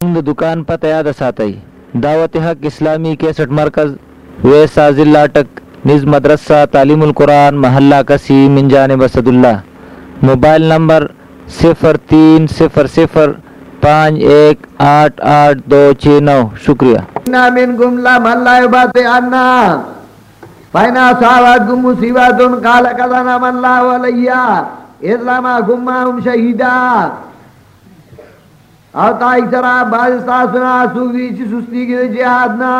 د دکان پته یاد ساتئ دعوت حق اسلامی کیسٹ مرکز، ویسا ضلع اٹک نز مدرسہ، تعلیم القرآن، محلہ کسی، من جانب اسد اللہ۔ موبائل نمبر صفر تین، صفر صفر، پانچ ایک، آٹھ آٹھ، دو، چھ، نو۔ شکریہ۔ إنا منكم لمن لا يبطئن فإن أصابتكم مصيبة قال قد أنعم الله علي إذ لم أكن معهم شهيدا او تائی سرا باز تاسنا سوگی چی سستی کی دے جہاد نا۔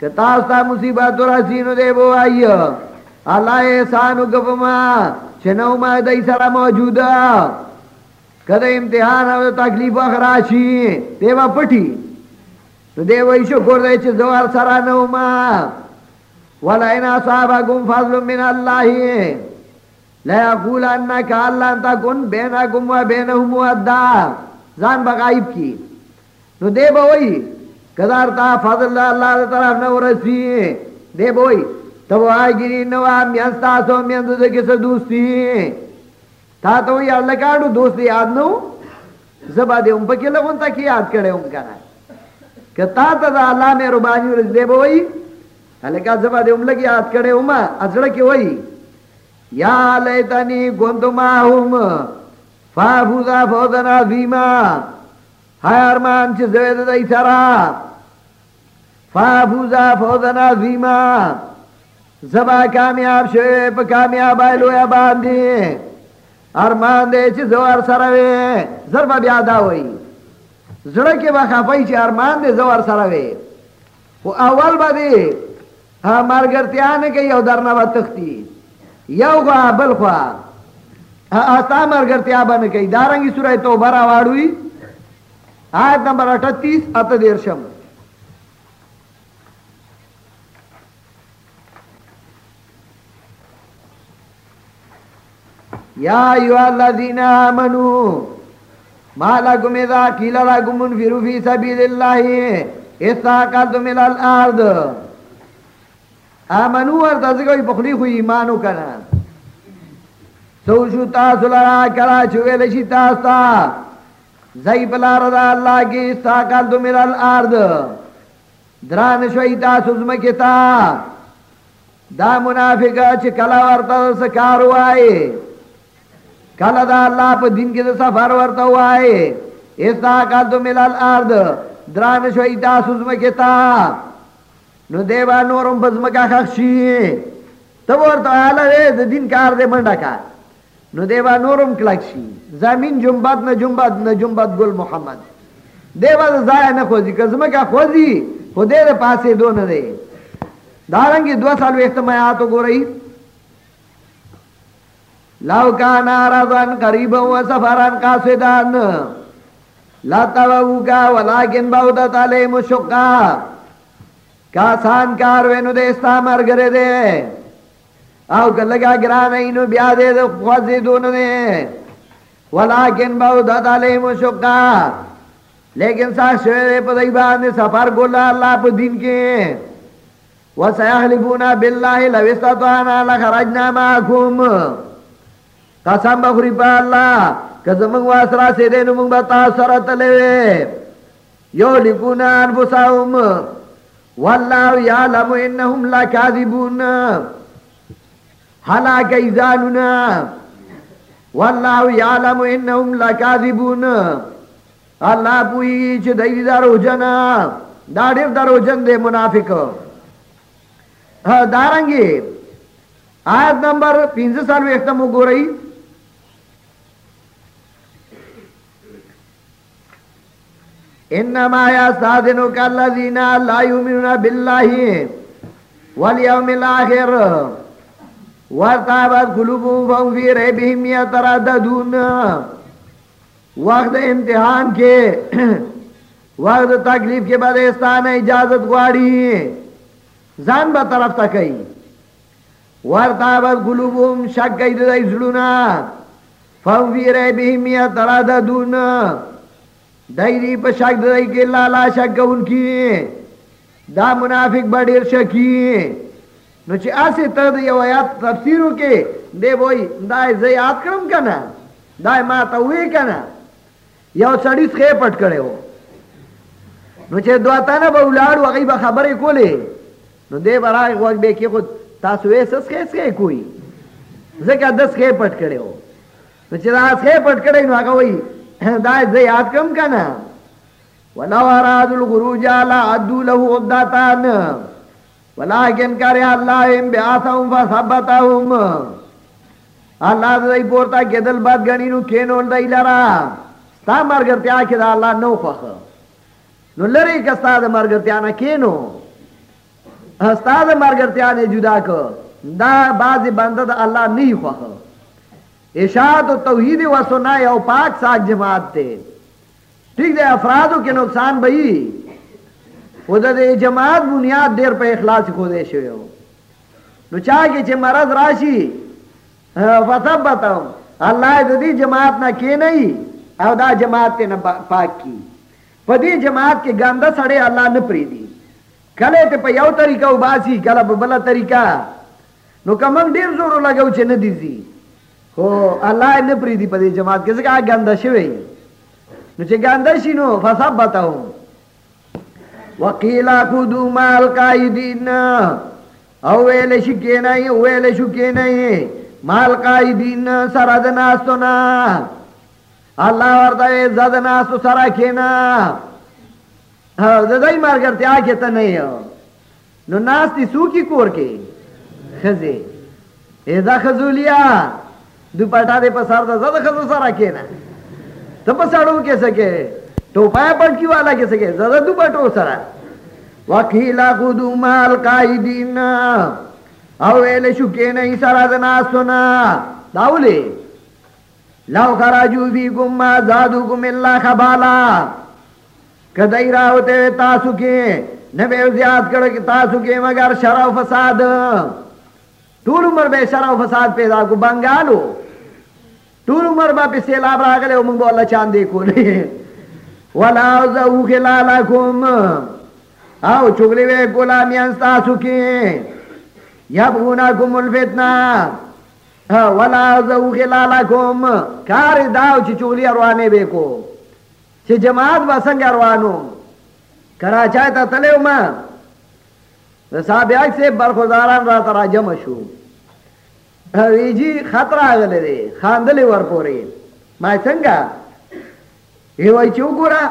کہ تاستا مصیبت و رسینو دے بو آئی۔ اللہ احسانو گفما چنو ما دائی سرا موجودا کدے امتحان او تکلیف اخراشی دیوا پٹی۔ نو دی وای شکر دی چې زوار سره نو ما۔ ولا ان اصابكم فضل من الله۔ لا يقول انك الله تكن بينكم وبينهم ودا ځان بغایب کی. نو دی به وای کدار تا فضل الله طرف نو ورسی دی به وای تو آگیری نو میان تاسو میان دو کس دوستی تا تو یا الله کاډو دوستی یاد نو؟ زبا دې هم پکې لغون تا کی یاد کړي هم کنه کہ تا تا دا اللہ میں ربانی رز دے بوئی حلکہ زبا دے املکی یاد کڑے ہما ازڑا کی وئی یا لیتنی کنتو ماہم فافوزا فوزن عظیما ہائے ارمان چھ زوید دائی سرا فافوزا فوزن عظیما زبا کامیاب شوئے پا کامیاب آئلو یا باندی ارمان دے چھ زوار سروے ضربہ بیادا ہوئی زړه کې به ارمان دې زور سره وي اول باندې ها مرګرتیا نه کوي او درنه و تختی یو غوا بل خوا. اتا مرګرتیا باندې کوي دارنګي سورې توبه را واړوي آیت نمبر 38 اته دیرشم یا ایها الذین آمنوا ما لكم اذا قيل لكم انفروا في سبيل الله استاقلتم الى الارض. امنو ورته ځکه په خلی خو ایمانو کنه سو شو تاسو لرا کرا چې ویل شي تاسو زئی بلار دا الله کې استاقلتم الى الارض. دران شوي تاسو زمکه تا دا منافقه چې کلا ورته سکار وای کله دا الله په دین کې د سفر ورته وای استا کال تو ملال ارض دران شوي تاسو زمکه تا نو دیوا نورم بزمکا خخشي ته ورته اله د دین کار دې منډه کا. نو دیوا نورم کلک شي زمين جنبات نه جنبات نه جنبات ګل محمد. دیوا ځای نه خوځي که زمکا خوځي خو دې پاسې دون دی دارنګي دو سال احتماعات وګورئ لو کان عرضن قریبا و سفرن قاصدان. لا تووکا ولیکن بودت علیم شقا کاسان کاروینو دیستا مرگره دے او کلگا گرانینو بیا دے دے خوزی دون دے ولیکن بودت علیم شقا لیکن سا شوئے پا دیبان دے سفر گولا اللہ پا دین کے وسیحلفونا باللہ لو لخرجنا معکم قسم بخوری پا اللہ که زمانگ واسرا سیده نو منگ بتا سرط لوے یو لکونا انفساهم واللہ یعلم انہم لکاذبون. حلاک ایزانونا. واللہ یعلم انہم لکاذبون. اللہ پوئی چھ دیوی دارو جنا داڑیر دارو جن دے منافق. ہاں، دارنگی، آیت نمبر پینز سال ویختم گو رہی انما يستاذنك الذين لا يؤمنون بالله واليوم الاخر وارتابت قلوبهم فهم في ريبهم يترددون وقت امتحان کے، وقت تکلیف کے بعد استان اجازت گواڑی۔ زان با طرف تکئی وارتابت قلوبهم شک کئی دائی زلونا۔ فهم في ريبهم يترددون دایری په شک دای کې لالا شک ان کی دا منافق بډیر شکی نو چې اسه ته د یو آیات تفسیر وکې دی وای دا زه یاد کړم کنه دا ما ته وې کنه یو سړی ښه پټ کړي وو نو چې دوه تانه به ولاړ وغي به خبرې کولې نو دې برای وخت به کې خود تاسو یې سس کې څه کوي ځکه دس کې پټ کړي وو نو چې دا ښه پټ کړي نو هغه وایي دا زه یاد کم کنه ولو اراد الخروج على عدو له عدتان ولكن كره الله ان بعثهم فثبتهم الله دې پورته کېدل بد غنی نو کینول دی لرا. ستا مرګرتیا کې دا الله نو خوخ. نو لری کستا د مرګرتیا نه کینو. ستا د مرګرتیا نه جدا کو دا بعض بنده د الله نه خوخ. اشاعت و توحید و سنا یو پاک ساک جماعت تے۔ ٹھیک دے، افرادو کے نقصان بئی۔ وہ دے جماعت بنیاد دیر پہ اخلاص کھو دے شوئے ہو۔ نو چاہ کے چھے مرض راشی فسب بتاؤں اللہ دی جماعت نہ کی نہیں او دا جماعت تے نہ پاک کی۔ پدی جماعت کے گندہ سڑے اللہ نہ پری دی کلے تے پہ یو طریقہ اباسی کلا بلا طریقہ۔ نو کمنگ دیر زورو لگو چھے ندیزی خو الله نه پری دی په دې جماعت کې ځکه ګنده شوی نو چې ګنده شي نو فثبتهم وقیل خذوا مع القائدین او ویل شي کې نه ویل شو کې نه مال قائدین سره د ناستونه الله ورته زاد ناستو سره کې نه د دای مرګرتیا کې ته نه نو ناستی سو کی کور کې خزه اذا خذولیا دو پټا دې په سر د زده خزو سره کېنا ته په سړو کې سکے ټوپا پټ کی والا کې سکے زده دو پټو سره وکیلا خودو مال قائدین او ویل شو کې نه سره د ناسونه لو خراجو فیکم ما زادوکم الا خبالا۔ کدی راوته تاسو کې نه به زیات کړه تاسو کې مگر شر او فساد۔ ټول عمر به شر او فساد پیدا کو بنگالو. ټول عمر به په سیلاب راغله او موږ الله چاندې کولې ولا زو خلالکم او چغلی وی غلامیان تاسو کې یبغونکم الفتنه ولا زو خلالکم کار داو چې چغلی روانه به کو. چې جماعت وسنګ روانو کراچای ته تلو ما د صاحب سے برخورداران را تراجم شو. ویجی خطر آگلے دے خاندلے ور پوری ما څنګه ای وای چې وګوره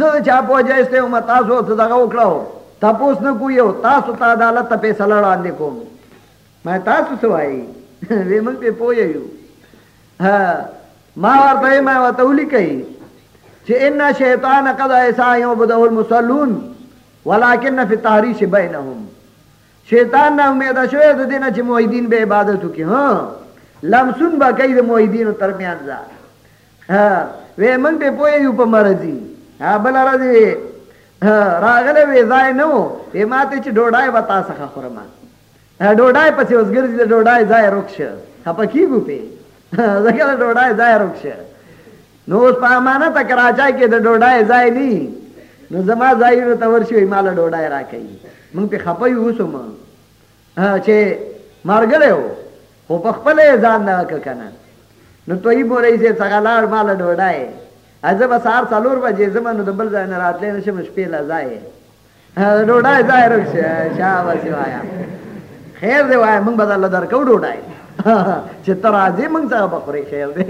زه چا پوجا استه ما تاسو ته دغه وکړو تاسو نه کویو تاسو ته عدالت ته پیسې لړاندې کوم ما تاسو سوای وی موږ په پویو ها ما ورته ما وته ولیکي چې ان شیطان قد ایسا یعبده المصلون. ولكن فی التحریش بینهم شیطان نه امید شوی د دینه چې موحدین به عبادت وکي ها ہاں. لمسون با کوي د موحدینو ترمیان ځا ها ہاں. وې موږ په پوهې یو په مرضی. ہاں، ها بل راځي راغله وې ځای نو. یې ماته چې ډوډۍ وتا څخه خورما ډوډۍ پسې اوس ګرځي د ډوډۍ ځای روکشه خپه کیږو په ځکه ډوډۍ ځای روکشه نو اوس په امانه ته کراچای کې د ډوډۍ ځای نو زما ځایونو ته ورشي مال ډوډۍ راکړي موږ په خپه یو سم چې مارګره وو. خو په خپل ځان نه نو توي بورې چې څنګه مال ډوډۍ. ازه به سار څلور بجې زمونږ د بل ځای نه راتلې نشم شپې لا ځای ډوډۍ ځای رخصه شابه وایا. خیر دی وای موږ بدل درکو ډوډۍ. چې تر راځي موږ څنګه بخوري خیر دی.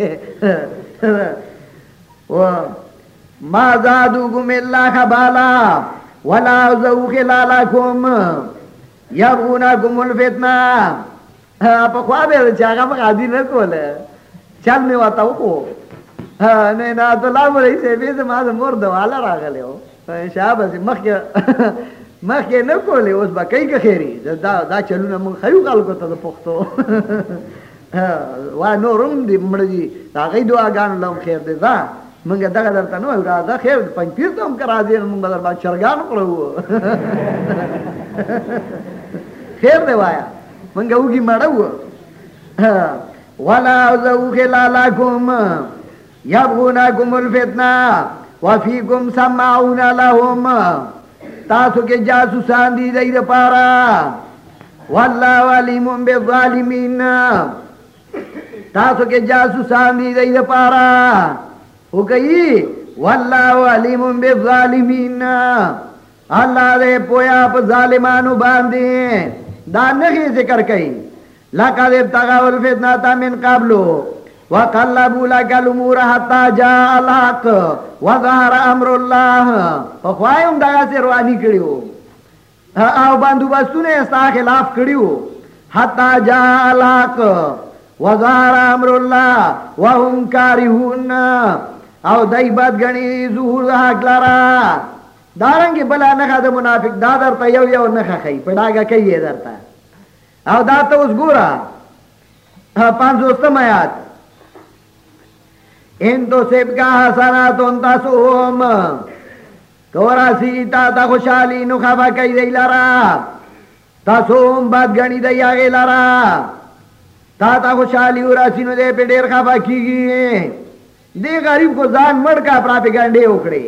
ما زادوکم الا خبالا ولا زو خلالکم یبغونکم الفتنه په خوا به چې هغه غادي نه کوله چل می وتا وکړو نه نه ته لا مړی سي به ما د مور دواله راغله او شابه مخکې مخکې نه کولې اوس به کوي که خیری دا دا چلونه مونږ خیو خلکو ته د پښتو وا نورم دې مړ دي هغه دعاګان لوم خیر دې دا مونږ دغه درته نو راځه خیر پنځ پیر ته هم کرا دې مونږ در باندې چرګان کړو خیر دی وایا مونږ وګي مړو ولا ذو خلالکم یبغونکم الفتنه وفیکم سمعون لهم تاسو کې جاسوسان دي دای د والله علیم بالظالمین تاسو کې جاسوسان دي دای د پارا وہ کہی واللہ علیم بالظالمین. اللہ دے پویا پا ظالمانو باندے دا نخی ذکر کئی. لقد ابتغاو الفتنة من قبلو وقلبوا لك الامور حتى جاء الحق وظهر امر الله. فخوایم دغه سي رواني کړیو او باندو بندوبستونه استا خلاف کړیو حتى جاء الحق وظهر امر الله وهم كارهون. او دای بد غنی ظهور د حق لرا دارنګ بلا نه د منافق، دا در درته یو یو نه خي پډاګه کوي درته او دا ته اوس ګورا پانځوستم آیات. ان تو سب کا حسنات تسوم کورا سیتا تا خوشحالی نو خفا کئی دی لرا تسوم بد گنی دی آگے لرا تا تا خوشحالی ورا سینو دے پہ ڈیر خفا کی گئی دے غریب کو ځان مړ کا پراپی پراپګانډې وکړي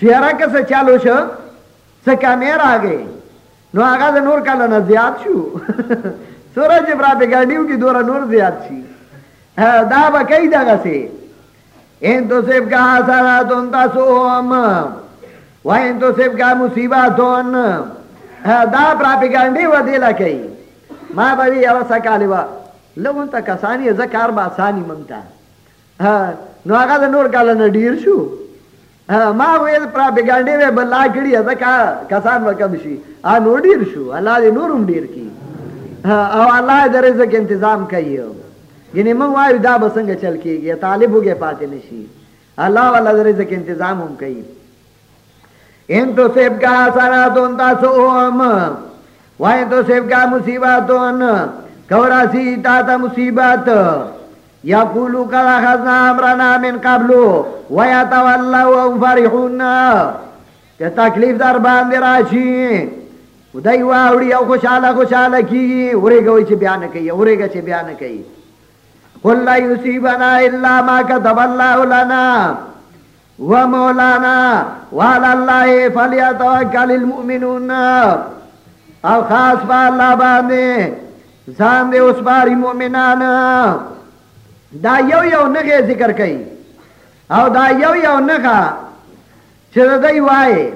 چیرې کسه چالو شو؟ څه کیمرا آګه نو هغه د نور کله نه زیات شو۔ سورج پراپګانډیو کی دورا نور زیات شي ہاں، دا به کوي دغه سي ان تو سب کا حسناتون تسوم ہاں، و ان تو سب کا مصیباتون دا پراپی پراپګانډي و دی لکه ما به یو سکالی و لون تا کسانی زکار با سانی منتا ہاں، نو هغه د نور کال نه ډیر شو۔ ہاں، ما ویل پراپګانډي و بل لا کړی زکا کسان وکم شي ا نو ډیر شو الله دې نورم ډیر کی۔ ہاں، او الله دې رزق تنظیم کوي یعنی من وایو دا به څنګه چل کیږي طالب وګه پاتې نشي الله والا رزق تنظیم هم کوي ان تو سب کا سراتون تاسوم وای تو سب کا مصیباتون کورا سی تا تا مصیبت۔ یا قولو کلا خزنا امرنا من قبلو ویا تولو او فرحون که تکلیف در باندې راشي. دای واوړي او خوشاله خوشاله کیږي. ورېږي چې بیان کئی کوي ورېږي چې بیان کوي. قل لا يصيبنا إلا ما كتب الله لنا ومولانا وعلى الله فليتوكل المؤمنون. او خاص په الله باندې ځان دې اوس باري مؤمنان دا یو یو نه ذکر کوي او دا یو یو نه چې دوی وای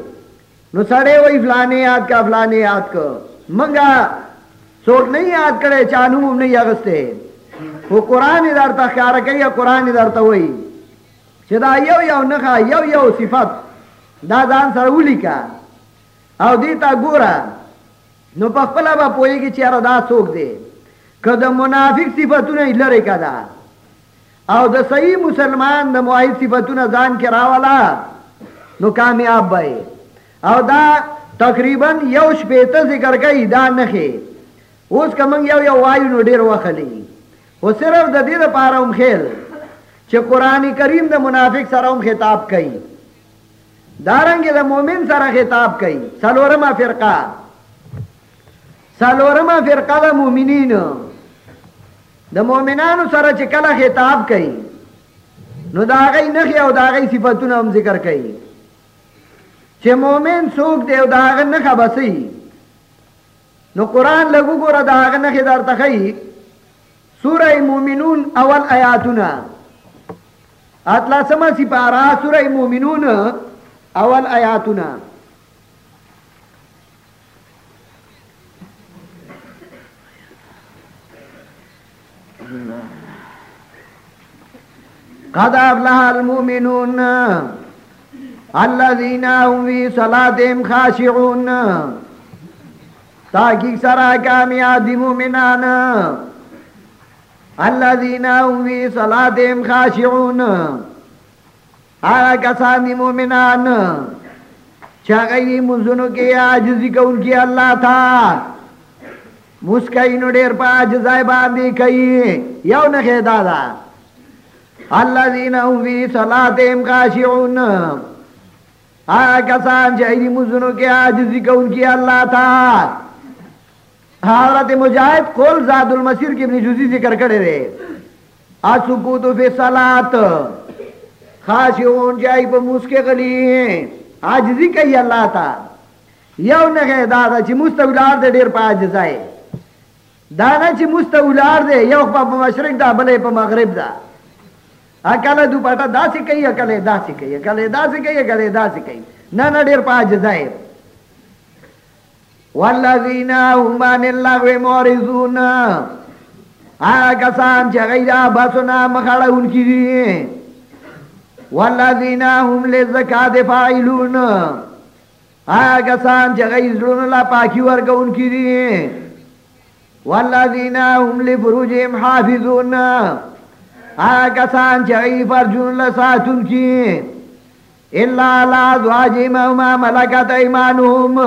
نو سړی وای فلانه یاد کا فلانه یاد کو منګه څوک نه یاد کړي چانو نه یغسته خو قرآن در ته ښکارا کوي قرآن در ته وایي چې دا یو یو نښه یو یو صفت دا ځان سره ولیکه او دې ته ګوره نو په خپله به پوهېږي چې یاره دا څوک دی که د منافق صفتونه یې لرې که ده او د صحیح مسلمان د موحد صفتونه ځان کې راوله، نو کامیاب به او دا تقریباً یو شپېته ذکر کوي دا نښې. اوس که یو یو وایو، نو ډېر وخلی و صرف د دې لپاره هم خیل چې قران کریم د منافق سره هم خطاب کوي. دارنګ د مؤمن سره خطاب کوي. سلورمه فرقه. سلورمه فرقه د مؤمنین د مؤمنانو سره چې کله خطاب کوي نو دا غي نخي او دا غي صفاتونه هم ذکر کوي چې مؤمن څوک دی او دا غي نه خبسي نو قران لګو ګوره دا غي نه درته کوي سورہ مومنون اول آیاتنا اتلا سما سپارا سورہ مومنون اول آیاتنا قد افلح المؤمنون الذين هم في صلاتهم خاشعون تاکي سرا کامیاب دي مؤمنان الذين هم في صلاتهم خاشعون آیا کسان دی مومنان چاگئی منزنو کے آجزی کون کی اللہ تھا۔ مسکئی نو ډیر په عجزای باندې کوي یو نه کې دادا۔ الذين هم في صلاتهم خاشعون. آیا کسان چې ایدی جی مزونو کې عاجزي کوونکی الله تا. حضرت مجاہد قول زاد المسیر کی ابن جوزی ذکر کرے رہے. اسکوت فی صلات خاشعون جای په مسکه غلی عاجزی کوي الله تا. یو نه کې دادا چې مستولار دې ډیر په عاجزای دا نه چې مستولار دی یو په مشرق دا بلې په مغرب دا. اکل دو پټه داسې کوي اکل داسې کوي اکل داسې کوي اکل داسې کوي نه نه ډیر پاج ځای والذین هم عن اللغو معرضون۔ هغه کسان چې غیر باسونه مخړهون کړي والذین هم للزکات فاعلون۔ هغه کسان چې غیر زړونو لا پاکي ورکون کړي والذین هم لفروجهم حافظون۔ هغه کسان چې غیر فرجون لا ساتون کړي الا لا ازواجهم او ما ملکت ایمانهم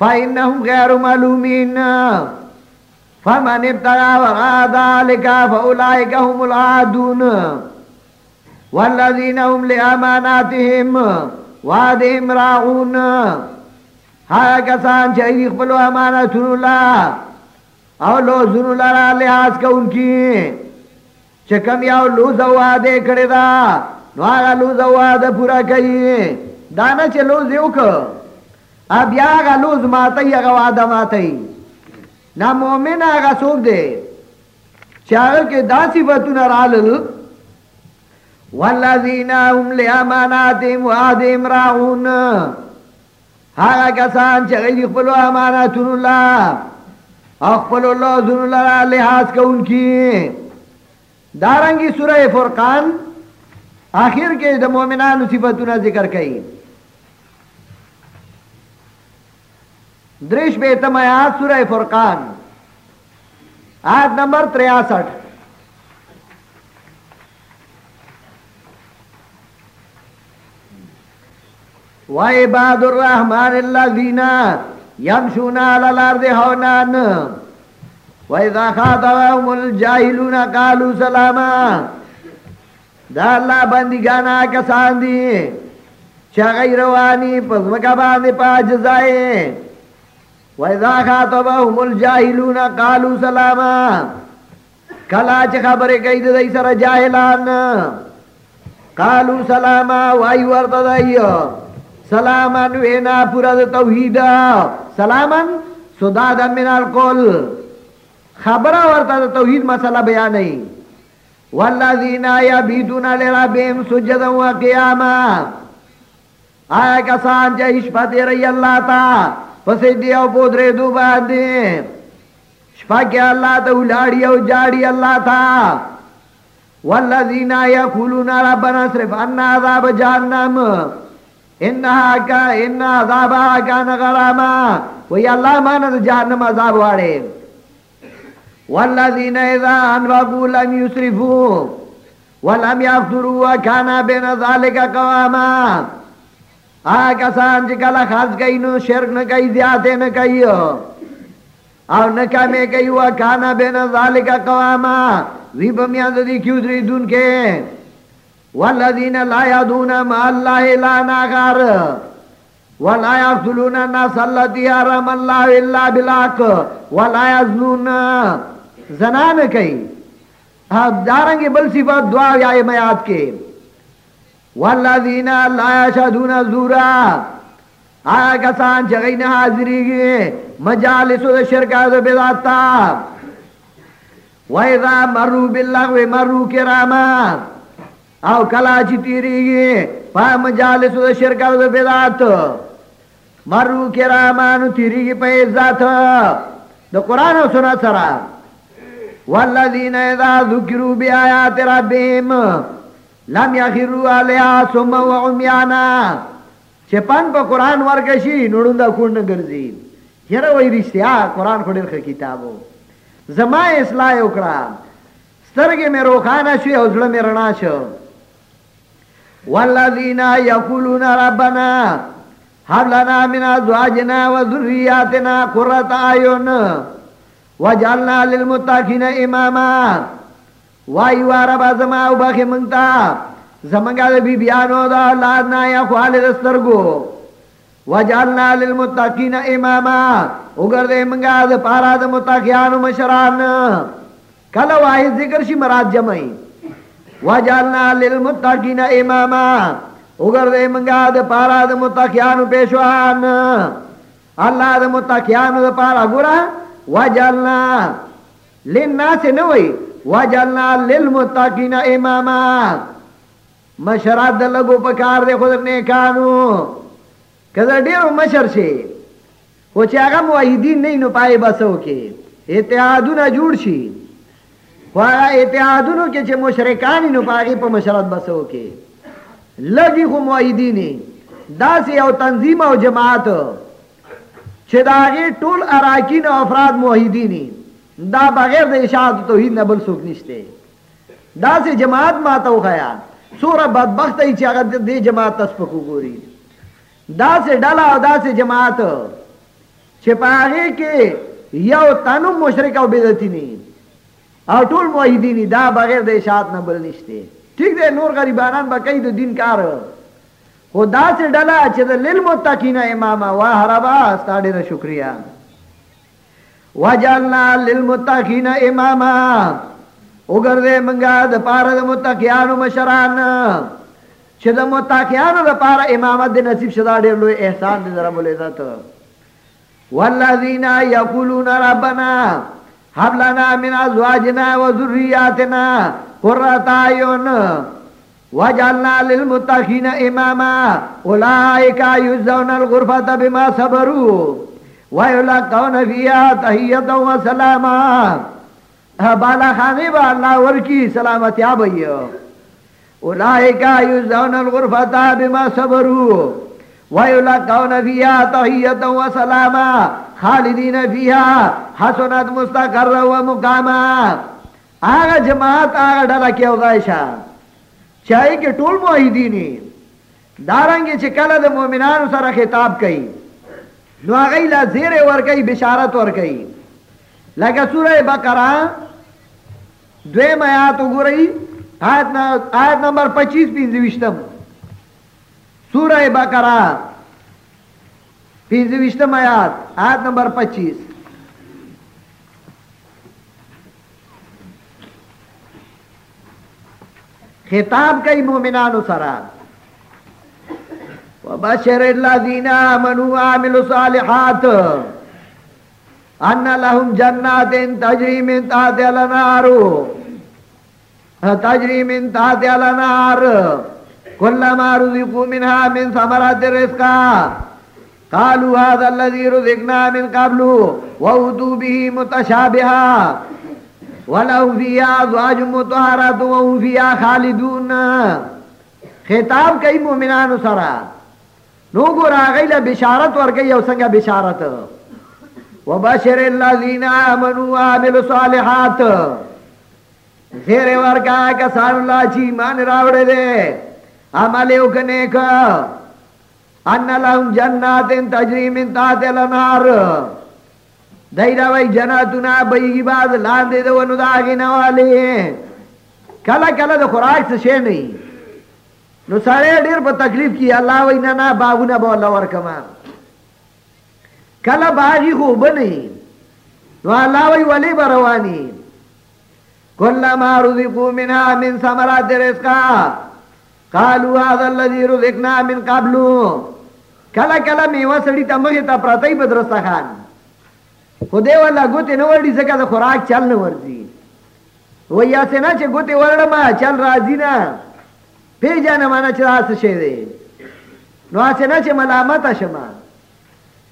فإنهم غير ملومين فمن ابتغى وراء ذلك فأولئك هم العادون والذين هم لأماناتهم وعدهم راعون هغه کسان چې ایدی خپل امانتونو لا او لوزونو لرا لحاظ کوونکی چې کم یو لوز او واده کړی دا؟ نو هغه لوز او واده پورا کوي دانه چې لوز یو که؟ بیا هغه لوز ماته هغه واده ماته نا مؤمن هغه څوک دی چې هغه کې دا صفاتونه رالل والذین هم لاماناتهم وعدهم راعون هغه کسان چې غیر خپل اماناتونو الله او خپل الله ذن الله لحاظ کوونکی دارنګي سوره فرقان، آخر کې د مؤمنانو صفاتونه ذکر کړي دریش بیتم آیات سورہ فرقان، آیت نمبر تریاسٹھ۔ وعباد الرحمن الذين يمشون على الارض هونان واذا خاطبهم الجاهلون قالوا سلاما دا الله بندگانا کسان دي چې غیر رواني پس مکه باندې پاجزای وَإِذَا خَاطَبَهُمُ الْجَاهِلُونَ قَالُوا سَلَامًا کلا چې خبرې کوي د دې سره جاهلان قالوا سلاما وای ورته دی سلاما وینا پورا د توحید سلاما سداد من القول خبره ورته د توحید مسله بیانې والذین یبیتون لربهم سجدا وقیاما آیا کسان چې شپه تیرې الله تعالی پسې دی او پودرې دو باندې، شپه کې الله ته ولاړی او جاړي الله تا والذین یقولون ربنا اصرف عنا عذاب جهنم. انها کا ان عذابها کان غراما. وی الله مان جهنم عذاب واړي والذین اذا انفقوا لم يسرفوا ولم يقتروا وكان بين ذلك قواما. آگا سان چې کله خرج کوي نو شرک نه کوي زیاتې نه کوي او نه کمې کوي وکانا بین ذالک قواما. وی په میاں د دې کیو درې دن کې والذین لا یدون مع الله لا ناغار ولا یقتلون الناس التي حرم الله الا بالحق. ولا یزنون. زنا نه کوي دارنګ بل صفات دعا یا میات کې والذین لا یشهدون زورا آیا کسان چې غي نه حاضرېږي مجالس د شرک او بدعت۔ تا وایذا مروا باللغو مروا او کلا چې تیریږي په مجالس د شرک او بدعت۔ مروا کراما نو تیریږي په عزت۔ د قران او سنت سره والذین اذا ذکروا بیاات ربهم لم یخروا علیها ثم وعميانا چې پن په قران ورګشي نړوندا کونډ ګرځي یره وای رښتیا قران خو ډېر کتابو. زما اصلاح وکړه سترګې مې روخانه شي او زړه مې رڼا شو. والذین یقولون ربنا هب لنا من ازواجنا وذرياتنا قرة اعين وجعلنا للمتقين اماما. وای واره با زما او بخې مونږ ته زمونږه د بیبیانو دا اولاد نه یا خالد سترګو. وجعلنا للمتقین اماما. وګرځې مونږه د پارا د متقیانو مشران. کله واحد ذکر شي مراد جمعي وجعلنا للمتقین اماما. وګرځې مونږه د پارا د متقیانو پېښوان الله د متقیانو د پارا ګورا وجعلنا للناس نه وي وجلنا للمتقین اماما. مشرات د لګو په کار خود نه کانو. کله ډیرو مشر شي او چې هغه موحدین نه نو پای بسو کې اتحادونه جوړ شي خو هغه اتحادونو کې چې مشرکان نو پاغي په مشرات بسو کې لګي خو موحدین داسې یو تنظیم او جماعت. چې دا هغه ټول اراکین او افراد موحدین دا بغیر د اشاعت توحید نه بل څوک نشته. دا سه جماعت ما ته وخیا سوره بدبخت ای چې هغه دې جماعت تاسو په ګوري. دا سه ډالا او دا سه جماعت، چې پاره کې یو تنو مشرک او بدعتي نه او ټول موحدین دا بغیر د اشاعت نه بل نشته. ٹھیک دی، نور غریبانان به کوي د دین کار. ہو خدا سے ڈلا چې د للمتقین امام واه ربا ستاډه شکریا وجعلنا للمتقین اماما. وګرځې منګه د پاره د متقینانو مشران. چې د متقینانو د پاره امامت د نصیب شدا ډېر لوی احسان دي رب العزت. والذین یقولون ربنا هب لنا من ازواجنا وذرياتنا قرة اعين وجعلنا للمتقین اماما اولئک یجزون الغرفة بما صبروا وَيُلَقَّوْنَ فِيهَا تَحِيَّةً وَسَلَامًا. بالا خانی با اللہ ورکی سلامتی آبئی اولائکا یزدون الغرفتا بما صبروا وَيُلَقَّوْنَ فِيهَا تَحِيَّةً وَسَلَامًا. خالدین فیها حسنت مستقر و مقاما آغا جماعت آغا ڈالا کیا غائشا چاہی کہ ټول موحدینی دارنگی چکل دا مومنان سره خطاب کئی نو هغه لا زیر ور کوي بشارت ور کوي لکه سوره بقره دویم آیات وګورئ آیت آیت نمبر 25 پنځه سوره بقره پنځه آیات، آیت نمبر 25 خطاب کئی مومنانو سره وبشر الذين آمنوا وعملوا الصالحات أن لهم جنات تجري من تحتها الأنهار۔ تجري من تحتها الأنهار۔ كلما رزقوا منها من ثمرات رزقا قالوا هذا الذي رزقنا من قبل وأتوا به متشابها۔ ولهم فيها أزواج مطهرة وهم فيها خالدون. خطاب کئی مومنان سره نو ګور هغه له بشارت ورکي او څنګه بشارت. وبشر الذين امنوا وعملوا الصالحات. زیر ورکا کسان الله چې ایمان راوړل دي عمل وکنه کا. ان لهم جنات تجري من تحتها الانهار دایدا وای جناتنا بېږي بعد لاندې د ونو داګې نه والي کله کله د خوراک څه شي نه نو سړی ډیر په تکلیف کې الله وای نه نه باغونه به الله ورکما کله باغی خو بنی نو الله وای ولی بروانی کلما رزقوا منها من ثمرات رزقا قالوا هذا الذي رزقنا من قبل کله کله میوه سړی ته مخه ته پرتای بدرسته خان خدای ولا ګوتې نو ورډي ځکه د خوراک چل نه ورځي. ویا سينه چې ګوتې ورړم چل راځي نه. پی جانا مانا چه راست شه ده نو آسه نا چه ملامت شما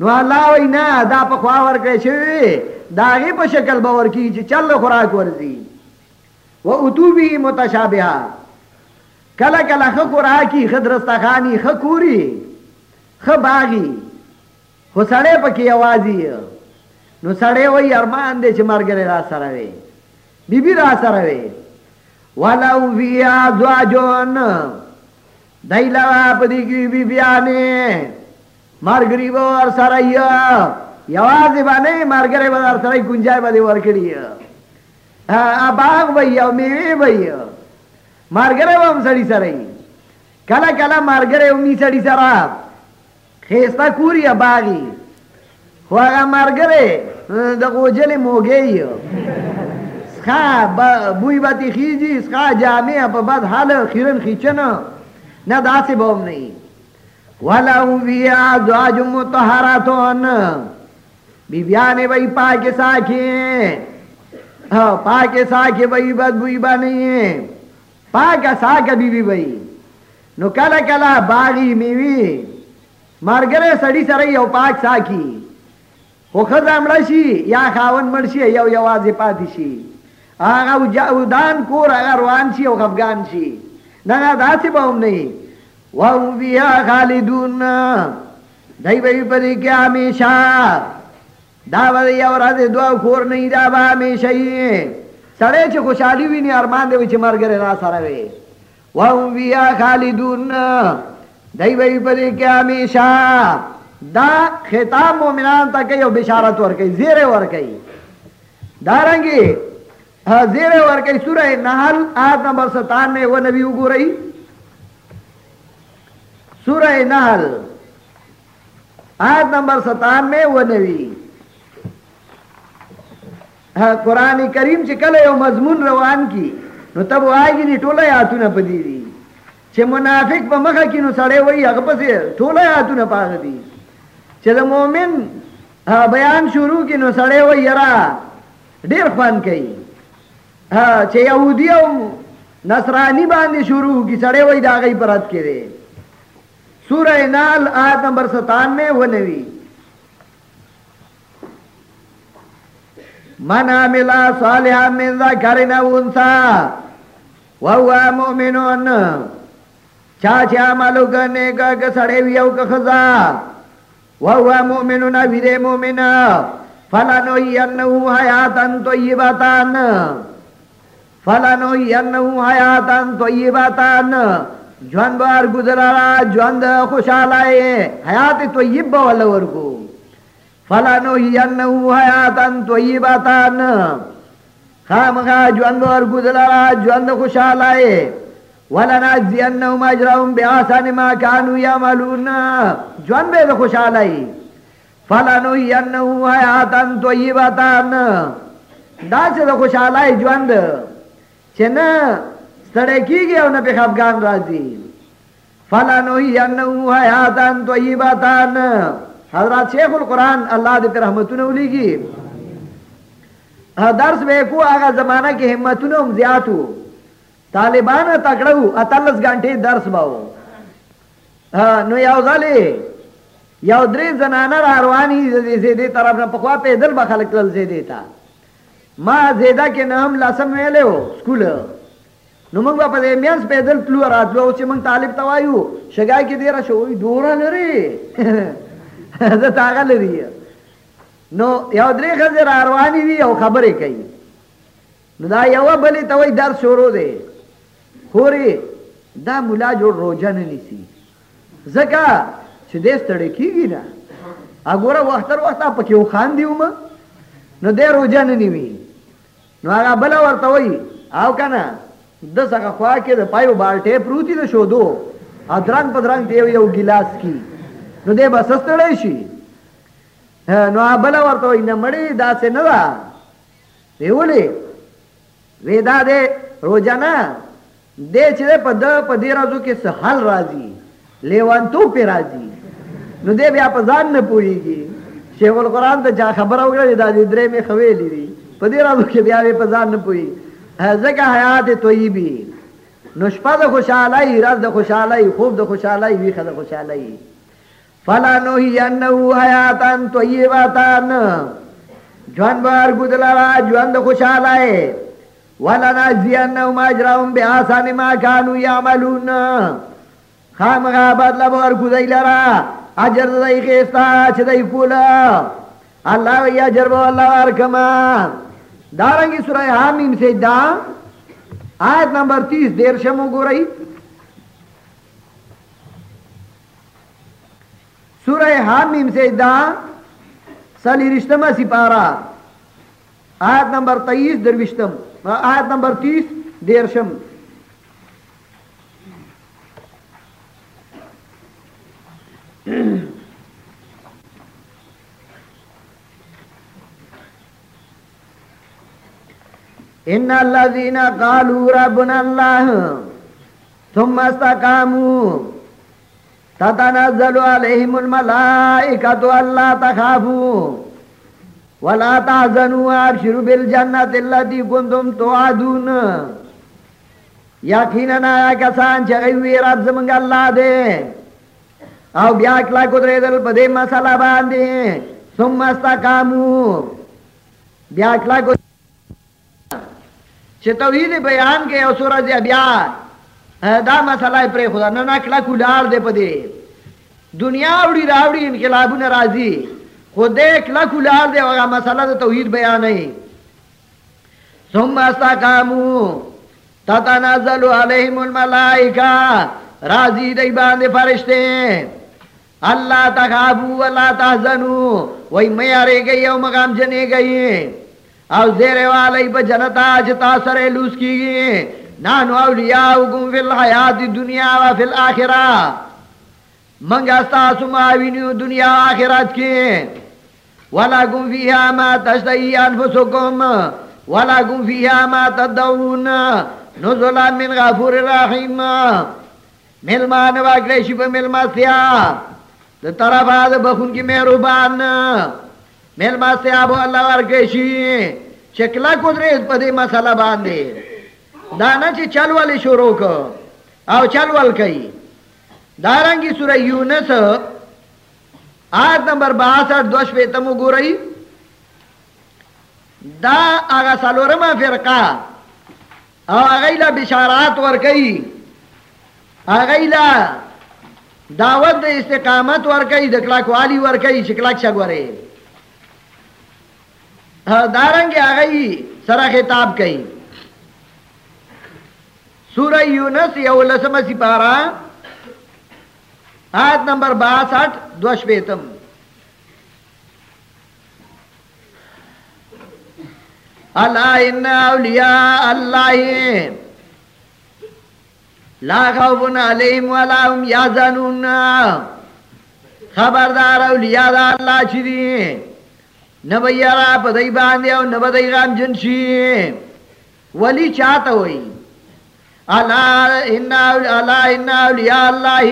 نو اللہ وی نا دا پا خواہ ورکر شوی دا غی پا شکل باور کی چه چل خوراک ورزی و اتو بھی متشابہا کلا کلا خ خوراکی خ درستخانی خ کوری خ باغی خو سړی پکې اوازي نو سړی وای ارمان دې چې مرګ را سره وي بیبي را سره وي ولو فی ازواجون دیلا پدی کی بی بیانے مرگری با ور سرائی۔ یوازی با نئی مرگری با ور سرائی کنجای با دی ورکڑی باغ بئی او میوی بئی مرگری با هم سڑی سرائی۔ کلا کلا مرگری امی سڑی سرا۔ خیستا کوری باغی۔ خو هغه مرګره د غوجل موګي سخا بوی باتی خیجی سخا جامع په بد حال خیرن خیچن نه داسې بوم نه ولو بی ازواج مطهراتون بی بیان وی پاک ساکی ہاں پاک ساکھ بھائی بد بوئی با نہیں ہے پاک ساکھ بی بی بھائی نو کلا کلا باغی میوی، مرګره سړی سره یو پاک ساکی خو خزه مړ شي، یا خاون مړ شي، یو یوازې پاتې شي. هغه ودان کور، هغه روان شي او افغان شي. نه نه داسې به هم نه وهم بیا خالدون. دای به پدې کې همیشه. دا به یو ورځ دعا کور نه دا به همیشه یې سړی چې خوشحالي ویني ارمان دی چې مرګره را سره وي. وهم بیا خالدون. دای وی پدې کې همیشه. دا خطاب مومنان ته کوي او بشارت ور زیر ور کوي دارنګي زیر ور کوي سوره نحل، آیت نمبر 97 و نبی وګورئ سوره نحل، آیت نمبر 97 و نبی۔ قرآن کریم چې کله یو مضمون روان کی، نو تب وایي نه ټوله آیاتونه پدې دي چې منافق په مخه کې نو سړی وای هغه پسې ټوله آیاتونه پاغ دي چې د مؤمن بیان شروع کې نو سړی وای یرا ډیر خوان کوي چې يهودي او نصرانی باندې شروع کی سړی وای دا غي پرات کړي سورہ نال، آیت نمبر 97 و نوی۔ من عمل صالحا من ذکر او انثى وهو مؤمن چا چا عملو کرنے کا سڑے ویو کا خزا وہو مؤمنون ویدے مومن فلنوینہو حیاتا طیبتان فلنوینہو حیاتا طیبتان جوان بار گزرارا جوان دا خوشحال آئے حیات طیب باولا ورکو فلنوینہو حیاتا طیبتان خام خواہ جوان بار گزرارا جوان دا خوشحال آئے ولنجزینهم اجرهم باحسن ما كانوا يعملون جوان به خوشاله فلنحيينه حیاتا طیبه دا چې د خوشاله ژوند چې نه ستړی کیږي او نه په خفګان راځي فلنحيينه حیاتا طیبه حضرات شیخ القرآن الله دې رحمتونه ولېږي درس به کو هغه زمانہ کې همتونه هم زیاتو طالبان تکړو اتلس غنټې درس باو نو یو ځلې یو درې زنانه را رواني دې دې طرف نه پخوا په دل به خلک تل زی دیتا ما زیدا کې نه هم لاسم ویلې سکول نو موږ په دې میانس په دل تلو راتلو چې موږ طالب توایو شګای کې ډیره شوې دورا لري زه تاغه لري نو یو درې خزر رواني وي او خبرې کوي نو دا یو بلې ته وای درس شروع دی خوري دا مولا جوړ روزه نه نیسی زکه چې دې ستړي کیږي نه. اګوره وخت تر وخت په کې خان دیوم نو دې روزه نه نیوي. نو هغه بل ورته وای او کنه، د څنګه خوا کې د پایو بالټه پروتي د شو دو ادرنګ پدرنګ دی یو ګلاس کی. نو دې بس ستړی شي؟ نو بل ورته وای نه مړی دا څه نه دا دیولې وېدا دې روزانه دې چې په د په دې راځو کې څه حل راځي لیوان تو په راځي نو دې بیا په ځان نه پويږي شیخ القرآن ته چا خبر اوګړه دا دې درې مې خوېلې دي په دې راځو کې بیا په ځان نه پوي ځکه حیات طیبی۔ نو شپه د خوشحالۍ راز د خوشحالۍ خوب د خوشحالۍ ویخه د خوشحالۍ فلا نوحینه حیاتا طیبتان جوان بار ګدلا جوان د خوشحالۍ ولنجزینهم اجرهم باحسن ما كانوا يعملون خامغا بدل ورکو دی لرا، اجر دی خیستا چه دی کولا اللہ وی اجر بو اللہ ورکما دارنگی سورہ حامیم سے آیت نمبر تیس، دیر شمو گو رہی سورہ حامیم سے دا سلی رشتمہ سپارا. آیت نمبر تیس دروشتم. آیت نمبر تیس دیرشم ان الذين قالوا ربنا الله ثم استقاموا تتنزل عليهم الملائكة ألا تخافوا ولا تحزنوا ابشروا بالجنة التي كنتم توعدون. یقینا کسان چې وی رب زمونږ الله دې او بیا کلا کو درې دل په دې مسله باندې ثم استقاموا بیا کلا کو چې توحید بیان کې او سورہ بیا دا مسله پر خدا نه نه کلا کو لار دې په دې دنیا وړي راوړي انقلابونه راځي خود ایک لکھ لار دے وغا مسئلہ دے توحید بیان نہیں۔ ثم استقامو تتنزل علیہم الملائکہ، راضی دی باندے فرشتے۔ اللہ تخافو اللہ تحزنو، وہی میارے گئی او مقام جنے گئی۔ او زیر والی پا جنتا جتا سر لوس کی گئی۔ نانو اولیاؤکم فی الحیات دنیا و فی الاخرہ۔ منگا ستاسو معاوینیو دنیا و آخرت کی۔ ولكم فيها ما تشتهي أنفسكم، ولكم فيها ما تدعون. نزلا من غفور رحيم. ملمان واکڑے شپ ملما سیا. تو طرف آد بخون کی مہربان. ملما سیا بو اللہ ورکڑے شی شکلا قدرت پدی مسئلہ باندے. دانا چی چل والی شروع کو. او چل وال کئی. دارنگی سورہ یونس آیت نمبر باسٹھ دوش پہ تمو گو رہی دا آگا سالورما فرقہ، او آگیلا بشارات ورکی آگیلا دعوت دا استقامت ورکی دکلاک والی ورکی شکلاک شک ورے۔ دارنگی آگئی سرا خطاب کئی۔ سورہ یونس یو لسم سپارہ۔ آیت نمبر باسٹھ دوش بیتم اللہ ان اولیاء اللہ لا خوف علیہم ولا هم یحزنون۔ خبردار اولیاء دا اللہ چی دی؟ نبی یرا پدائی باندے او نبدائی غام جنشی۔ ولی چاہتا ہوئی؟ اللہ ان اولیاء اللہ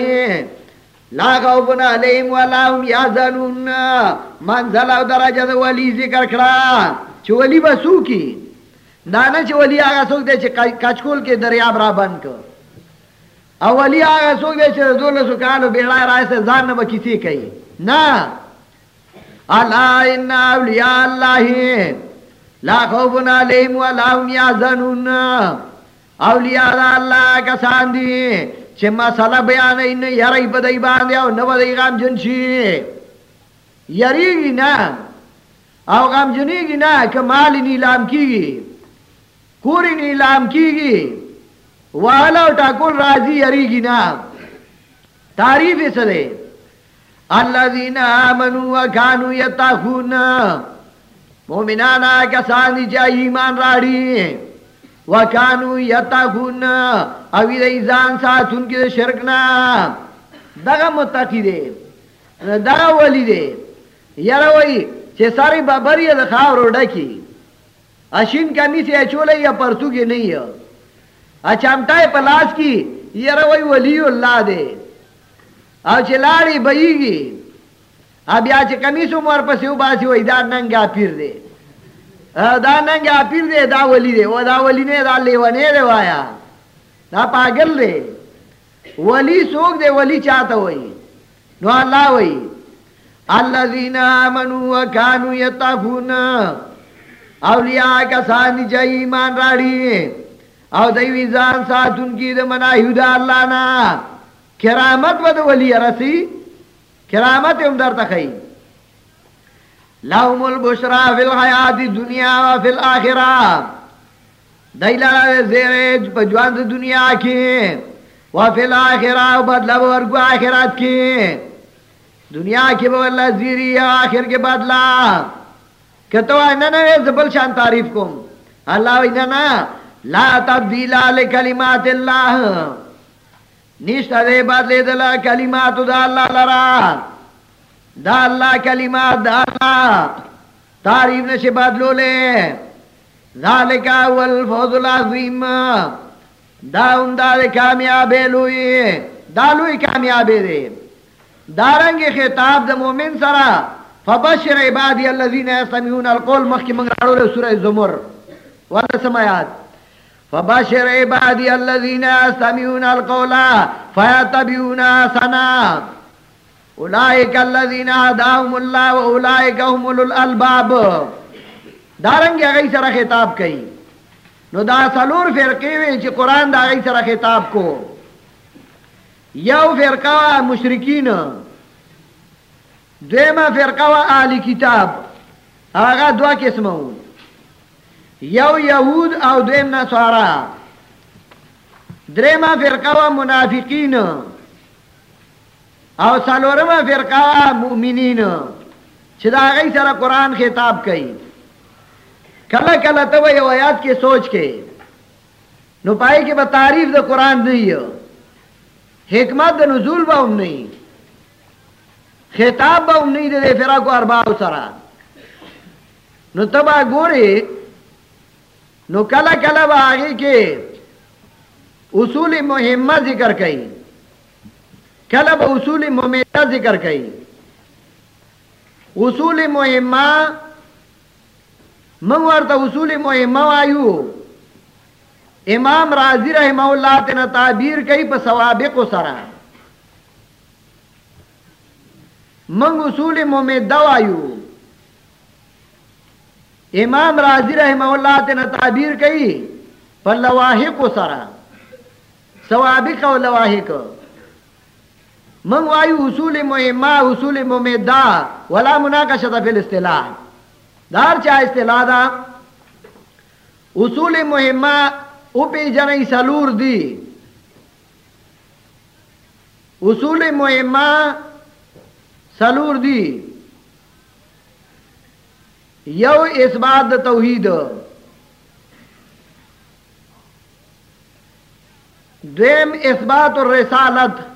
لا خوف علیہم ولا هم یحزنون. منزل او درجه ولی ذکر کړه چې ولی بسو کی دانا چې ولی هغه څوک دی چې کچکول کې دریاب را بند کو او ولی هغه څوک دی چې دولس کالو بیړای راځي، ځان نه کیسې کوي. نه. الا ان اولیاء الله لا خوف علیہم ولا هم یحزنون. اولیاء الله کسان دي. چې مسله بیان نه یری په دای باندې او نو دای غام جن شي یریږي نه او غام جنېږي نه کمال نیلام کیږي کوری نیلام کیږي والا ټاکل راضی یریږي نه تعریف یې سره الذين امنوا وكانوا يتقون مومنان کسان دي چې ایمان راړي وکانو یتقون او دې ځان ساتون کې شرک نه دغه متقی دی دغه ولی دی یاره وای چې ساری بابری د خاور ډکی اشین کمی سے چولے یا پرتو کې نه یا اچامټای په لاس کې یاره ولی الله دی او چې لاړی بېږي ا بیا چې کمیسو مور پسې وباسي وای دا ننګا پیر دی دا ننگا پیر دے دا ولی دے و دا ولی نے دا لیوانے دے وایا. دا پاگل دے ولی سوک دے ولی چاہتا ہوئی نو اللہ ہوئی الذین آمنوا وکانوا یتقون. اولیاء کسانی چا ایمان راڑی او دیوی ځان ساتون کی د مناهیو د الله نه، کرامت ود ولی رسی، کرامت هم در تخی لهم البشرا فی الحیات دنیا و فی الاخرہ دیلا زیرج پجوان دنیا کی و فی الاخرہ و بدلا ورگو آخرات کی دنیا کی با اللہ زیری آخر کے بدلا کہ تو اینا نا زبل شان تعریف کم اللہ اینا نا لا تبدیل لکلمات اللہ نشتہ دے بدلے دلا کلمات دا اللہ لرا دا اللہ کلمات دا اللہ۔ تعریف نشے بدلو لے۔ ذالکا والفوض العظیم۔ دا ان دا دے کامیابے لوئی دا لوئی کامیابے دے۔ دارنگ خطاب دا مومن سرا۔ فبشر عبادی الذین یستمعون القول مخ کی منگراڑو لے سورہ زمر۔ والا سمایات فبشر عبادی الذین یستمعون القول، فیتبعون سنا اولئک الذین هداهم الله واولئک هم الالباب. دارنګ هغه سره خطاب کوي نو دا سلور فرقې وي چې قران دا هغه سره خطاب کو. یو فرقه مشرکین. دیمه فرقه وا اهلی کتاب. هغه دوا قسمه یو یهود او دیم نصارا دریمه فرقه وا منافقین. او سلورمه فرقه مؤمنین چې دا هغه سره قران خطاب کوي. کله کله ته یو آیات کې سوچ کې، نو پای کې به تعریف د قران نه حکمت د نزول به هم نه خطاب به هم نه د فراق اربع سره. نو تبا ګوري نو کله کله به هغه کې اصول مهمه ذکر کړي. کله به اصول مهمه ذکر کړي. اصول مهمه من ورته اصول مهمه وایو. امام رازی رحمه الله تنا تعبیر کوي په سوابق سره. من اصول ممده وایو. امام رازی رحمه الله تنا تعبیر کوي په لواحق سره. سوابق او لواحق. من وایو اصول مهمه اصول ممده ولا مناقشه فی الاصطلاح. دار چا اصطلاح دا؟ اصول مهمه او پی جنئی سلور دی. اصول مهمه سلور دی. یو اثبات توحید. دویم اثبات الرسالت.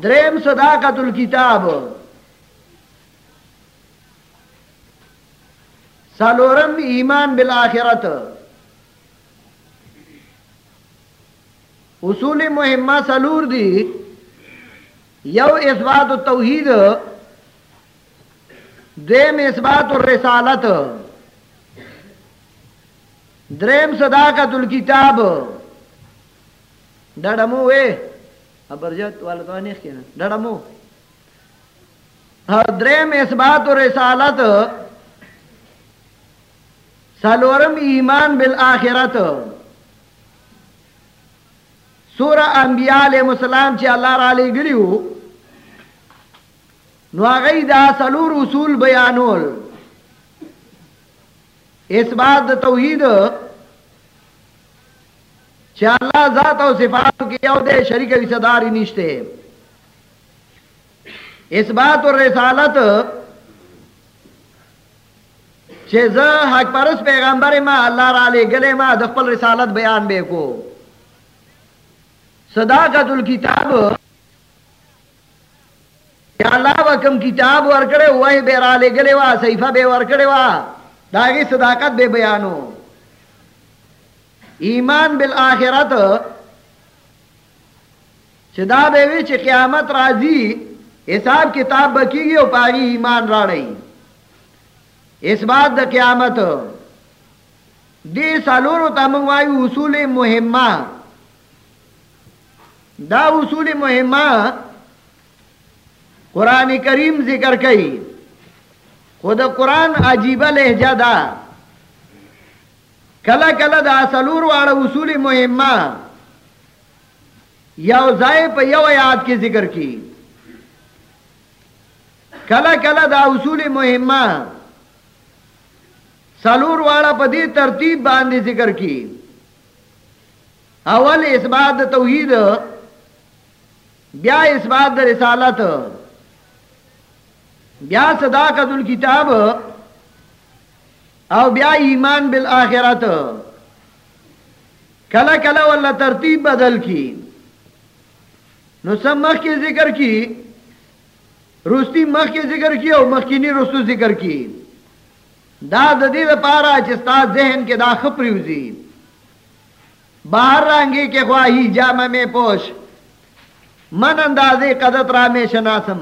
دریم صداقت الكتاب سالورم ایمان بالآخرت. اصول مهمه سلور دی. یو اثبات التوحید. دیم اثبات الرسالت. دریم صداقت الكتاب ډډمو وې ابرجت والا تو نه کېنه ډډمو دریم اثبات الرسالت سلورم ایمان بالآخرت. سورہ انبیاء علیہ السلام چې الله را لے لګلیو نو هغه دا سلور اصول بیانول. اثبات د توحید چې الله ذات او صفات کې یو دې شریک حصداري نشته اثبات الرسالت چې زه حق پرس پیغمبر ما الله را لګلې ما د رسالت بیان به کو۔ صداقت الكتاب یا الله وکم کتاب ورکړې وای به را لګلې وا صحیفه به ورکړې وا داغي صداقت به بیانو۔ ایمان بالآخرت. چې دا به قیامت راځي حساب کتاب بکیږي او پاغي ایمان راړی. اس بات د قیامت. دې سالورو تمنګ وایو اصول مهمه. دا اصول مهمه قران کریم ذکر کړي. خود قران عجیبه لهجه ده. کله کله دا سلور واړه اصول مهمه. یو ځای په یو آیات کې ذکر کی. کله کله دا اصول مهمه سلور واړه په دې ترتیب باندې ذکر کی. اول اثبات توحید، بیا اثبات رسالت، بیا صداقت الكتاب او بیا ایمان بالآخرت. کله کله ولا ترتیب بدل کی. نو سم مخ کې ذکر کی رستی مخ کې ذکر کی او مخکینی رستو ذکر کی. دا د دې لپاره چې ستاسو ذهن کې دا خپریوزي بهر رنگي کې خواهی جامه میں پوش. من اندازے قدت را میں شناسم.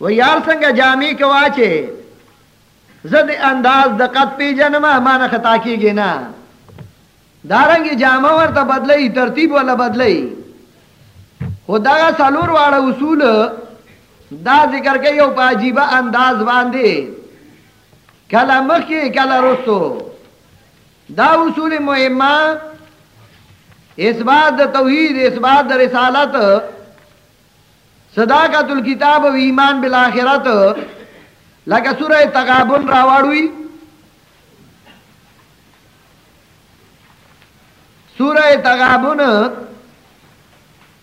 وہ یار سنگ جامی کے واچے زد انداز دقت پی جنما مان خطا کی گے نا دارنگی جامع ورطا بدلئی ترتیب والا بدلئی خدا کا سالور والا اصول، دا ذکر کے یو پا عجیبہ انداز باندے کلا مخی کلا رستو. دا اصول مهمہ اس بات دا توحید اس بات دا رسالت، صداقت الكتاب و ایمان بالآخرت لکہ سورہ تقابن راوڑوی سورہ تقابن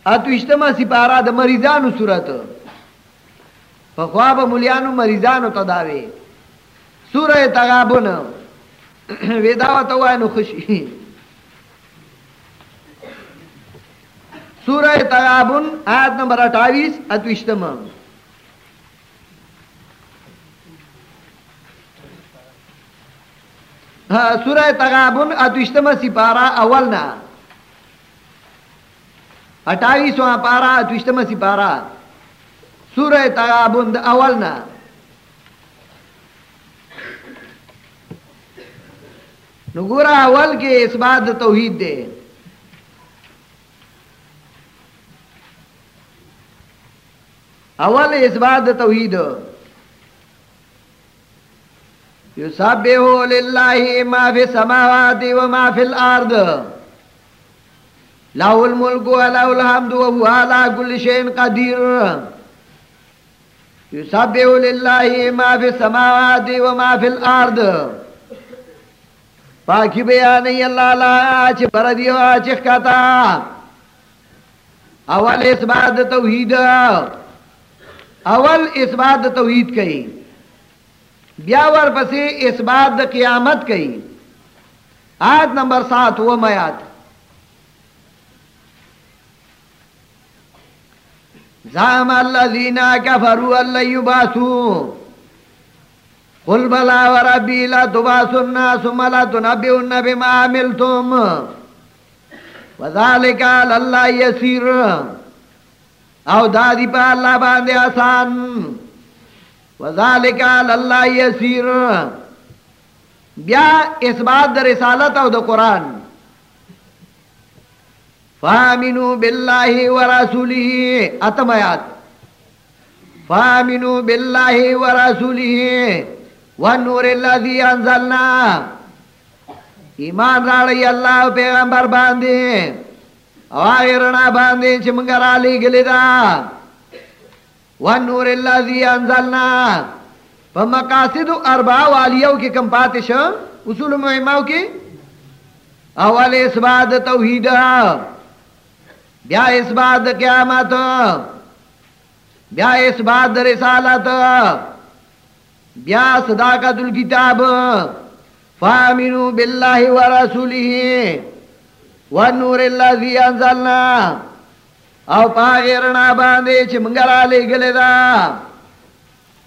اتو اشتما سپارا دا مریضانو سورت فخواب ملیانو مریضانو تداوے سورہ تقابن ویداوت ہوئے خوشی. سورہ تغابن آیت نمبر اٹھائیس اتوشتم ہاں، سورہ تغابن اتوشتم سپارہ اولنا. اٹھائیس وہاں پارا اتوشتم سپارہ سورہ تغابن اولنا. نگورا اول کے اس بات توحید دے. اول اس بات توحید. یسبحو للہ ما فی السماوات و ما فی الارض. له الملک و له الحمد و هو على كل شيء قدیر. یسبحو للہ ما فی السماوات و ما فی الارض. پاکی بیانی اللہ لا آچ بردیو آچ کتا اول اس بات توحید. اول اس بات توحید کہیں. کئی بیاور پسی اس بات دا قیامت کئی۔ آیت نمبر سات، وہ میات زام الذین کفروا اللہ یباسو قل بلا وربی لا تباسو الناس ثم لا تنبئن بما عملتم۔ وذالک اللہ یسیر۔ او دادی پا اللہ باندے آسان۔ وذالک اللہ یسیر. بیا اس بات در رسالت او در قرآن. فامنوا باللہ ورسولہ اتم آیات. فامنوا باللہ ورسولہ ونور اللذی انزلنا. ایمان راڑی اللہ پیغمبر باندے آغرنا باندے چمگر آلی گلی دا. ونور اللذی انزلنا. پا مقاصد اربع والیو کی کم پاتش اصول مهماو کی اول اثبات توحید. بیا اثبات قیامت. بیا اثبات رسالت. بیا صداقت الكتاب فامنوا باللہ ورسولہ ونور اللذی انزلنا. او پاگی پاغیرنا باندے چھ منگرا لے گلے دا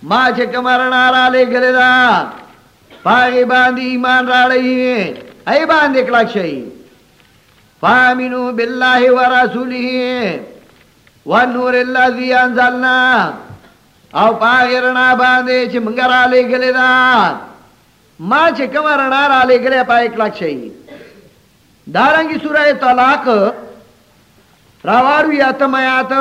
ما چھ کمرنا را لے گلے دا پاغی باندی ایمان را لئی ای باندے کلک شئی فامنوا باللہ ورسولہ ونور اللذی انزلنا او پاگی پاغیرنا باندے چھ منگرا لے گلے دا ما چھ کمرنا را لے گلے پائی کلک شئی دارنگی سورہ طلاق راواروی اتم آیات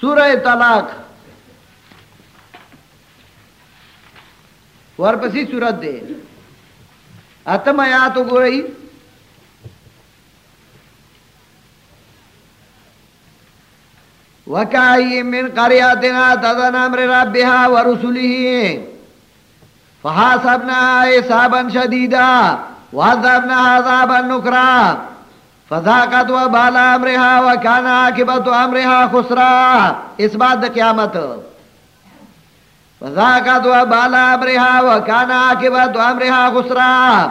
سورہ طلاق۔ ورپسی سورت دے۔ اتم آیات گو رہی۔ وَكَعِيٍ مِّن قَرْيَاتِنَا تَذَنْ أَمْرِ رَبِّهَا وَرُسُلِهِ فحاسبنا حسابا شديدا وعذبنا عذابا نكرا فذاقت وبال امرها وكان عاقبة امرها خسرا. اثبات قیامت. فذاقت وبال امرها وكان عاقبة امرها خسرا.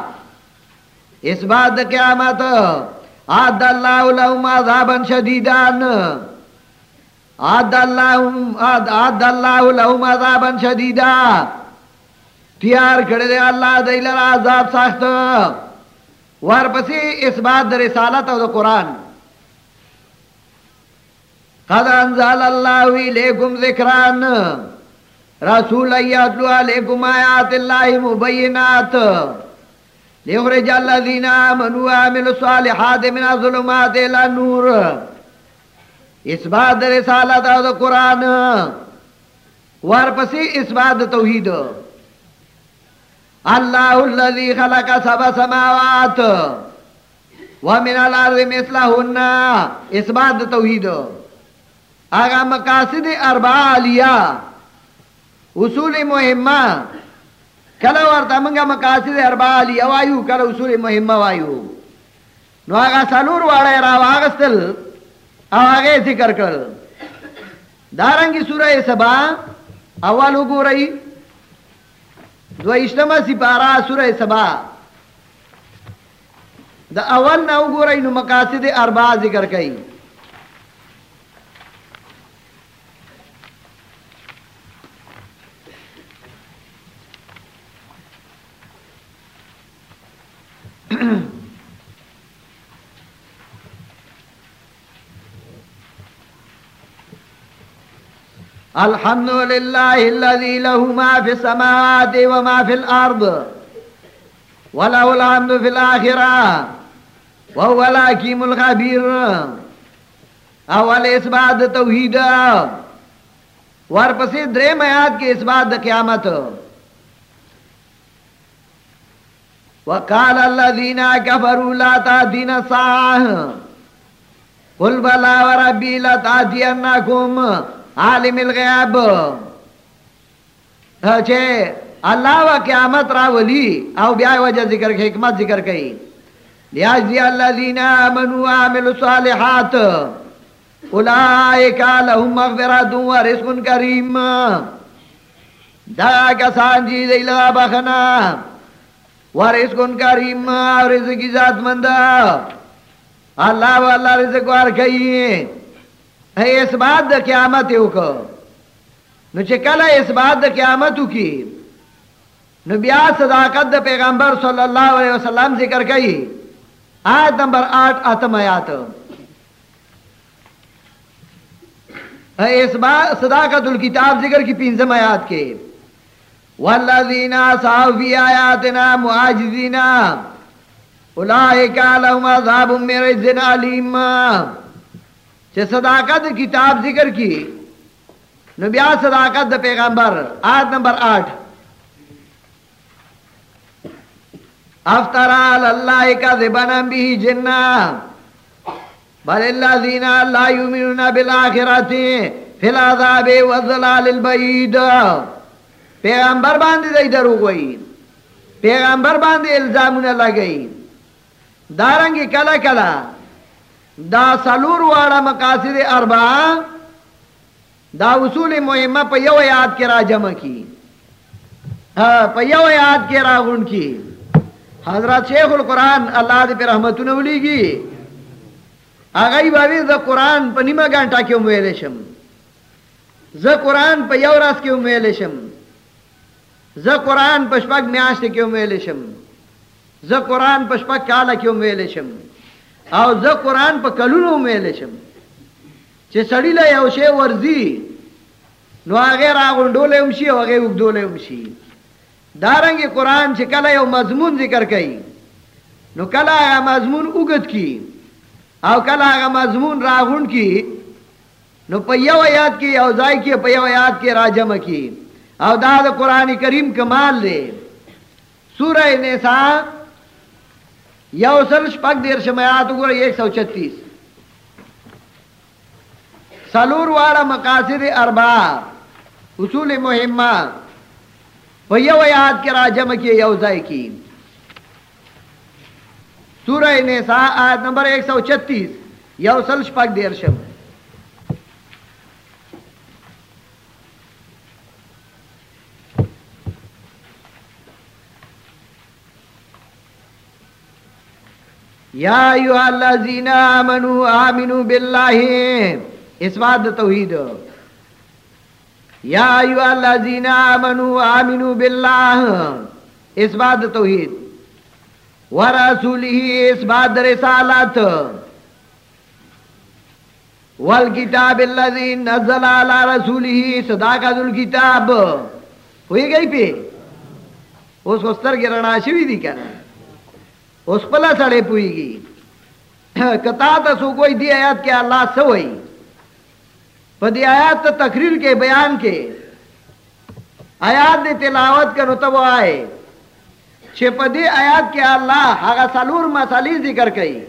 اثبات قیامت. عاد الله لهم عذابا شديدا. عاد الله عاد الله لهم عذابا شديدا. تیار کړی دی الله دای لرا عذاب سخت ورپسې اثبات د رسالت او د قران قد انزل الله الیکم ذکران۔ رسول ایاتلو علیکم آیات اللہ مبینات۔ لیخرج الذین آمنوا وعملوا الصالحات من الظلمات الى النور۔ اثبات رسالت او د قران ورپسې اثبات توحید۔ الله الذي خلق سبع سماوات ومن الارض مثلهن اثبات توحید اغه مقاصد اربعه علیه اصول مهمه کله ورته موږ مقاصد اربعه علیه وایو کله اصول مهمه وایو نو هغه څلور واړه را واغستل او هغه ذکر کړل دارنګي سوره سبا اول وګورئ دو اشتما سپارا سورہ سبا. دا اول نہ وګورئ نو مقاصد اربع ذکر کړي الحمد لله الذي له ما في السماوات وما في الأرض وله الحمد في الآخرة وهو الحكيم الخبير اول اثبات توحید ورپسې درې میات کې اثبات د قیامت. وقال الذين كفروا لا تاتين الساعه قل بلى وربي لتاتينكم عالم الغیب چې الله وا قیامت را ولی او بیا وجه ذکر کوي حکمت ذکر کوي لیاجی الذین آمنوا وعملوا الصالحات. اولئک لهم مغفرۃ و رزق کریم. دا کسان چې دی لا بخنا. و رزق کریم رزق ذات مند الله والله رزق ور کوي اس بات د قیامت یو کو۔ نو چې کله اس بات د قیامت کی۔ نو بیا صداقت د پیغمبر صلی الله علیه وسلم ذکر کړي آیت نمبر 8 اتم آیات۔ اس بات صداقت الکتاب ذکر کی پنځم آیات کې والذین سعوا فی آیاتنا معاجزین اولئک لهم عذاب من رجز علیم چې صداقت کتاب ذکر کی؟ نو بیا صداقت د پیغمبر، آیت نمبر 8 افترا الله کذبا به جنہ۔ بل اللہ الذين لا يؤمنون بالاخره في العذاب والضلال البعيد پیغمبر باندې دای دروغ وایي پیغمبر باندې الزامونه لګي دارنګ کلا کلا۔ دا سلور واړه مقاصد اربعه، دا اصول مهمه په یو یاد کې راجمع کی. په یو یاد کې راغون کی. حضرت شیخ القرآن الله دې په رحمتونو ولېږي. هغه باندې د قرآن په نیمه غنټه کې ویل شم. زه قرآن په یو ورځ کې ویل شم. زه قرآن په شپږ میاشتې کې شم. زه قرآن په شپږ کاله کې شم. او زه قرآن په کلونو ویل شم. چې سړی له یو شی ورزي نو هغه راغونډول هم شي او هغه وګدول هم شي. دارنګ قرآن چې کله یو مضمون ذکر کوي. نو کله هغه مضمون وګد کی او کله هغه مضمون راغون کی نو په یو آیات کې یو ځای کې په یو آیات کې راجم کی او دا د قران کریم کمال دی. سوره نساء یو سل شپږ دیر شمیات گورا ایک سو چتیس سلور وارا مقاصد اربع اصول مهمه و یو یاد کرا جمع کی یو زائی کې سورہ نیسا آیت نمبر 136 یو سل شپږ دیر شمیات یا ایها الذین آمنوا آمنوا بالله اثبات توحید۔ یا ایو الذین آمنوا آمنوا بالله اثبات توحید۔ ورسوله اثبات رسالت۔ والکتاب الذي نزل على رسوله صداقت الكتاب ہوئی گئی پہ اس کو ستر کی شوی دی کنا اس پلا سڑے پوئی گی۔ کتا تا سو کوئی دی آیات کے اللہ سوئی پا دی آیات تقریر کے بیان کے آیات دی تلاوت کا نتب آئے۔ چھے پا آیات کے اللہ حقا سالور مسالی ذکر کئی۔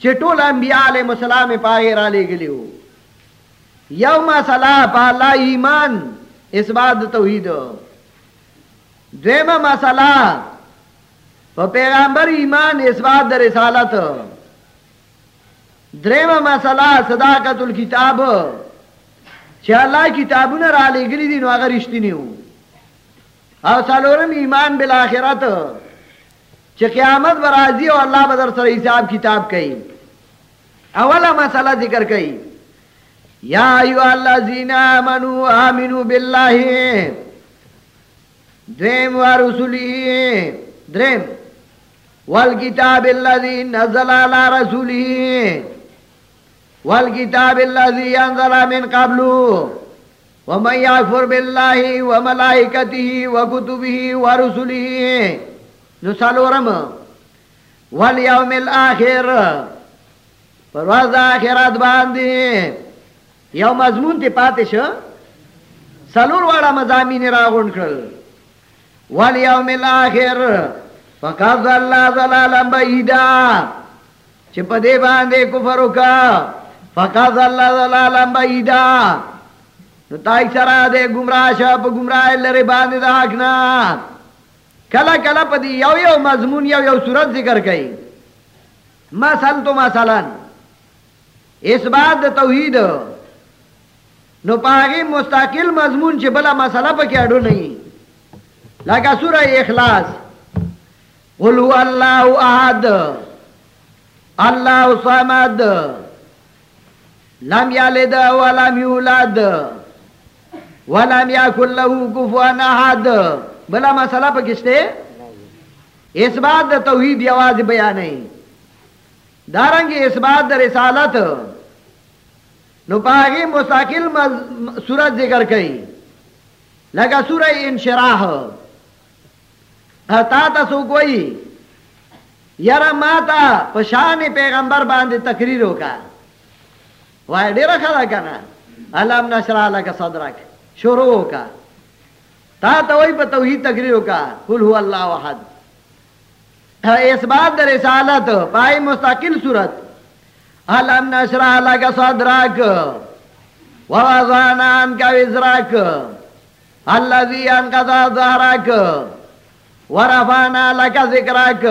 چھے ٹول انبیاء علیہ السلام پاہی را لے گلی ہو۔ یو مسئلہ پا اللہ ایمان، اس بات توحید۔ دویم مسئلہ پیغمبر ایمان اس بات در رسالت. دریم مسئلہ صداقت الکتاب. چھے اللہ کتابون را لے گلی دی نو اگر رشتی نیو او سالورم ایمان بالآخرت چھے قیامت برازی اور اللہ بدر سر حساب کتاب کئی اولا مسئلہ ذکر کئی یا ایو اللہ زین آمنو آمنو باللہ درم و رسولی. درم والکتاب اللذی نزل على رسولی والکتاب اللذی انزل من قبلو ومن یعفر باللہ وملائکته وکتبه ورسوله نسالو رم والیوم الاخر پرواز آخرات باندی یو مضمون تی پاتش سلور واڑا مضامین راغون کرل والیوم الاخر فقض اللہ ظلالا بعیدا چپ دے باندے کفرو کا. فقض اللہ ظلالا بعیدا نو تائی سرا دے گمراہ شاپ گمراہ لرے باندے دا حقنا کلا کلا پا دی یو یو مضمون یو یو صورت ذکر کئی. مثل تو مثلا اس بات دا توحید. نو پاگی مستقل مضمون چھ بلا مسئلہ پا کیا ڈو نہیں. لگا سورہ اخلاص. قل هو اللہ احد اللہ صمد. لم یلد ولم یولد ولم یکن له کفوا احد بلا مسئلہ پا کشتے اس بات دا توحید یواز بیان نہیں. دارنگی اس بات دا رسالت. نو پاگی مستقل سورت ذکر کئی. لگا سورہ انشراح. تا تا سو کوئی یرا ماتا پشان پیغمبر باندے تقریروں کا وائے ڈیرا کھڑا کنا علم نشرح لکا صدرک. شروع کا تا تا وہی پا توحید تقریروں کا قل ہوا اللہ وحد اس بات در رسالت پائی مستقل صورت. علم نشرح لکا صدرک. ووضانا انکا وزرک. الذي انقض ظهرك ورفعنا لك ذكرك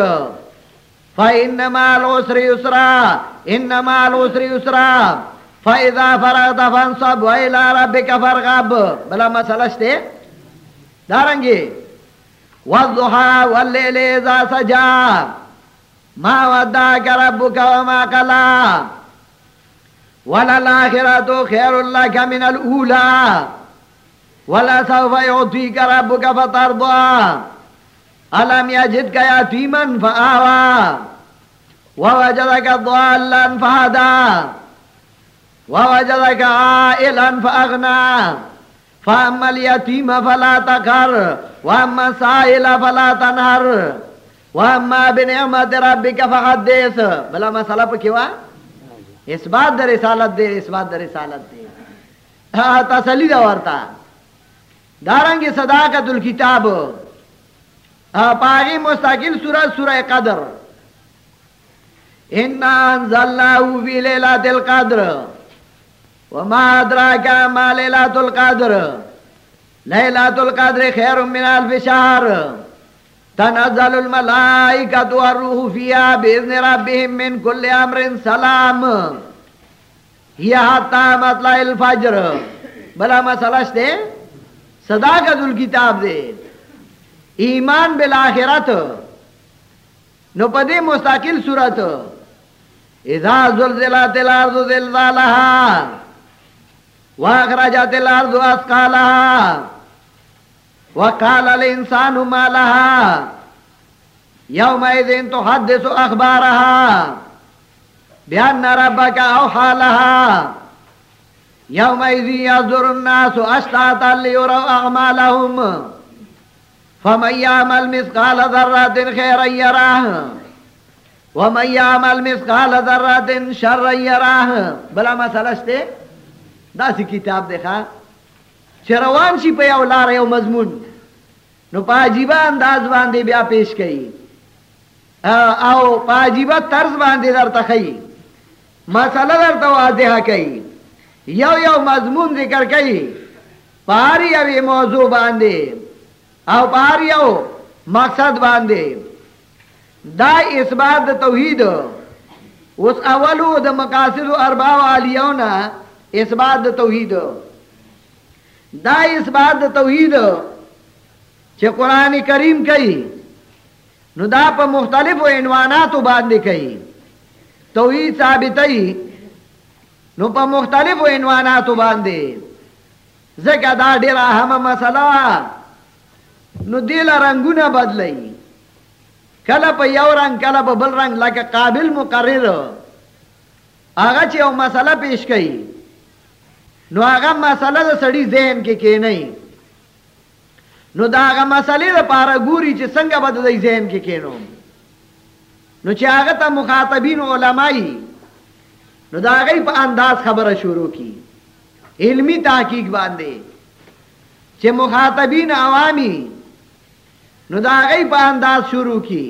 فإنما العسر يسرا إنما العسر يسرا فإذا فرغت فانصب وإلى ربك فارغب بلا مسئلہ شتے دارنگی والضحى والليل إذا سجى ما ودعك ربك وما قلى وللآخرة خير لك من الأولى ولا سوف يعطيك ربك فترضى ألم يجدك يتيما فآوى ووجدك ضالا فهدى ووجدك عائلا فأغنى فأما اليتيم فلا تقهر وأما السائل فلا تنهر وأما بنعمة ربك فحدث بلا مسئلہ پہ کیوا اس بات در رسالت دے اس بات در رسالت دے تسلی دا ورتا دارنگی صداقت الکتاب پاگی مستقل سورت سورہ قدر. انا انزلناہو فی لیلات القدر. وما ادراکا ما لیلات القدر. لیلات القدر خیر من الف شہر تنزل الملائکت والروح فیہا بیذن ربهم من کل امر سلام. یہ حتی مطلع الفجر. بلا مسئلہ شتے، صداقت الکتاب دے. ایمان بالآخرت نو پدے مستقل صورت. اذا زلزلات الارض زلزالها، واخرجت الارض اسقالها وقال الانسان ما لها يومئذ تحدث أخبارها بأن ربك أوحى لها يومئذ يصدر الناس أشتاتا ليروا أعمالهم فمن يعمل مثقال ذرة خيرا يراه، ومن يعمل مثقال ذرة شرا يراه، بلا مسئلہ شته دا سی کتاب دیکھا چروان شي په یو لار یو مضمون. نو په عجیبه انداز باندې بیا پیش کړي او په عجیبه طرز باندې درته خي مسله درته واضحه کوي یو یو مضمون ذکر کوي پاری یو موضوع باندې او پار یو مقصد باندې. دا اثبات د توحید. اوس اولو د مقاصد اربع علیونا اثبات د توحید. دا اثبات د توحید چې قران کریم کوي. نو دا په مختلفو عنواناتو باندې کوي. توحید ثابتای نو په مختلفو عنواناتو باندې. زکه دا ډیره اهمه مسله نو دیل رنگونه بدلی. کله په یو رنگ، کله په بل رنگ، لکه قابل مقرر هغه چې یو مسله پیش کړي، نو هغه مسله د سړی ذهن کې کې نه نو دا آغا هغه مسلې لپاره ګوري چې څنګه به د ذهن کې کېنو نو چې هغه ته مخاطبین علماي نو دا هغه په انداز خبره شروع کی علمی تحقیق باندې. چې مخاطبین عوامی نو دا غي په انداز شروع کی۔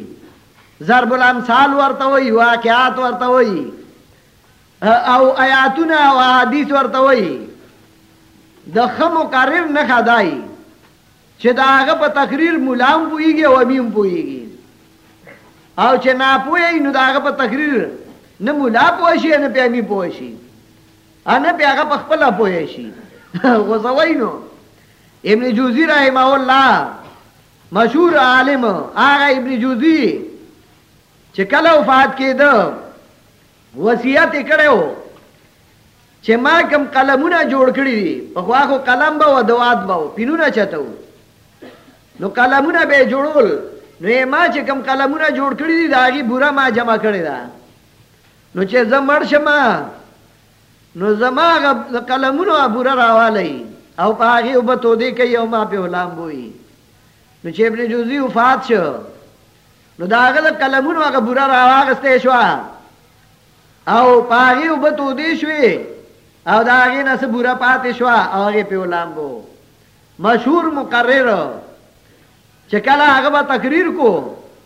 ضرب الامثال ورته وي واقعات ورته وي او آیاتونه او حدیث ورته وي د خمو قرر نه خدای چې دا هغه په تقریر مولام پويږي او امیم پويږي او چې نه پوي نو دا هغه په تقریر نه مولا پوي شي نه پیامي پوي شي ان په هغه په خپل پوي شي نو۔ ابن جوزی رحمه الله مشهور عالم آغا ابن جوزی چې کله وفات کېده وصیت کړو چې ما کم قلمونه جوړ کړی دي، په خوا قلم به او دوات به پینونه چتو نو قلمونه به جوړول، نو اے ما چې کم قلمونه جوړ کړی دي داغي بورا ما جمع کړی دا نو چې زمړ شمه، نو زما قلمونه بورا راوالی او په هغه وبته دې کوي او ما په ولام بوئی نو چې ابن جوزی وفات شو. نو دا هغه کلمونو هغه بورا راغسته شو او پاغي وبتو دی شوي او دا هغه نه بورا پاتې شو او هغه په ولامبو مشهور مقرر. چې کله هغه به تقریر کو.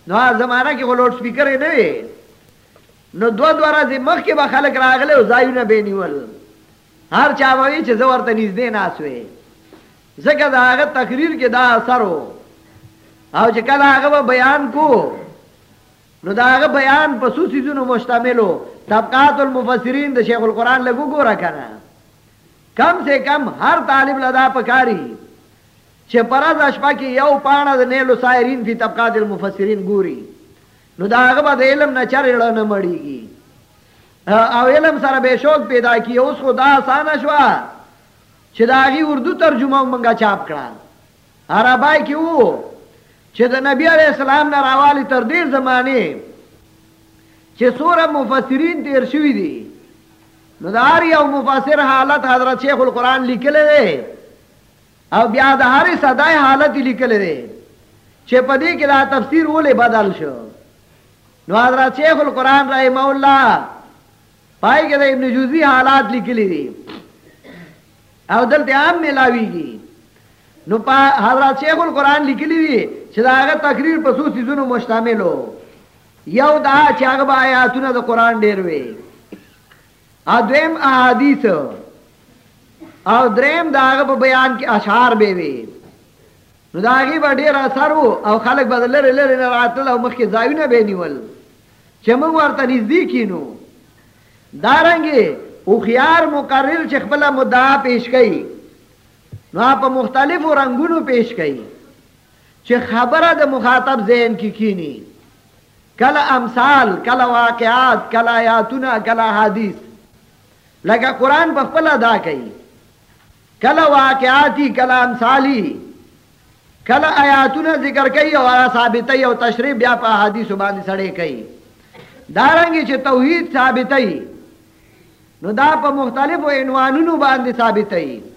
نو زمانہ کې لوډ سپیکر نه وي نو دو دو ورځې مخکې به خلک راغله او ځایونه به نیول. هر چا وایي چې زه ورته نږدې ناسوي ځکه دا هغه تقریر کې دا اثر وو او چې کله هغه بیان کو، نو دا هغه بیان په څو سيزونو مشتملو. طبقات المفسرین د شیخ القرآن لګو ګوره کنه. کم سے کم هر طالب لدا پکاري چې پرز اشپا کې یو پاڼه د نیلو سایرین فی طبقات المفسرین ګوري. نو دا هغه د علم نه چر نه مړیږي. او علم سره به شوق پیدا کی اوس خدا آسان شو چې دا غي اردو ترجمه مونږه چاپ کړه. عربای کې وو چې د نبی علیہ السلام نه راوالی تر دې زمانه چې سوره مفسرین تیر شوی دي. نو دا هر یو مفسر حالت حضرت شیخ القرآن لیکل دی او بیا د هر صدای حالت لیکل دی چې په دې کې دا تفسیر ولې بدل شو. نو حضرت شیخ القرآن رحمه الله پای کې د ابن جوزی حالات لیکلي دي. او دلته عام ملاویږي نو په حضرت شیخ القرآن لیکلی دي چې دا هغه تقریر په څو سيزونو مشتملو. یو دا چې هغه آیاتونه د قرآن ډېر وي ا احادیث. او دریم دا هغه په بیان کې اشعار به وي نو دا هغه به ډېر اثر او خلک بدل لري لري نه راتل او مخکې ځایونه به نیول. چې موږ ورته نږدې کینو دارنګي او خيار مقرر چې خپل مدعا پیش کړي نو په مختلفو رنگونو پیش کړي چې خبره د مخاطب ذهن کی کینی۔ کله امثال کله واقعات کله آیاتونه کله حدیث۔ لکه قران په خپل ادا کوي کله واقعاتی کله امثالی۔ کله آیاتونه ذکر کوي او ثابتې او تشریح بیا په حدیث باندې سړې کوي دارنګ چې توحید ثابتې نو دا په مختلفو عنوانونو باندې ثابتې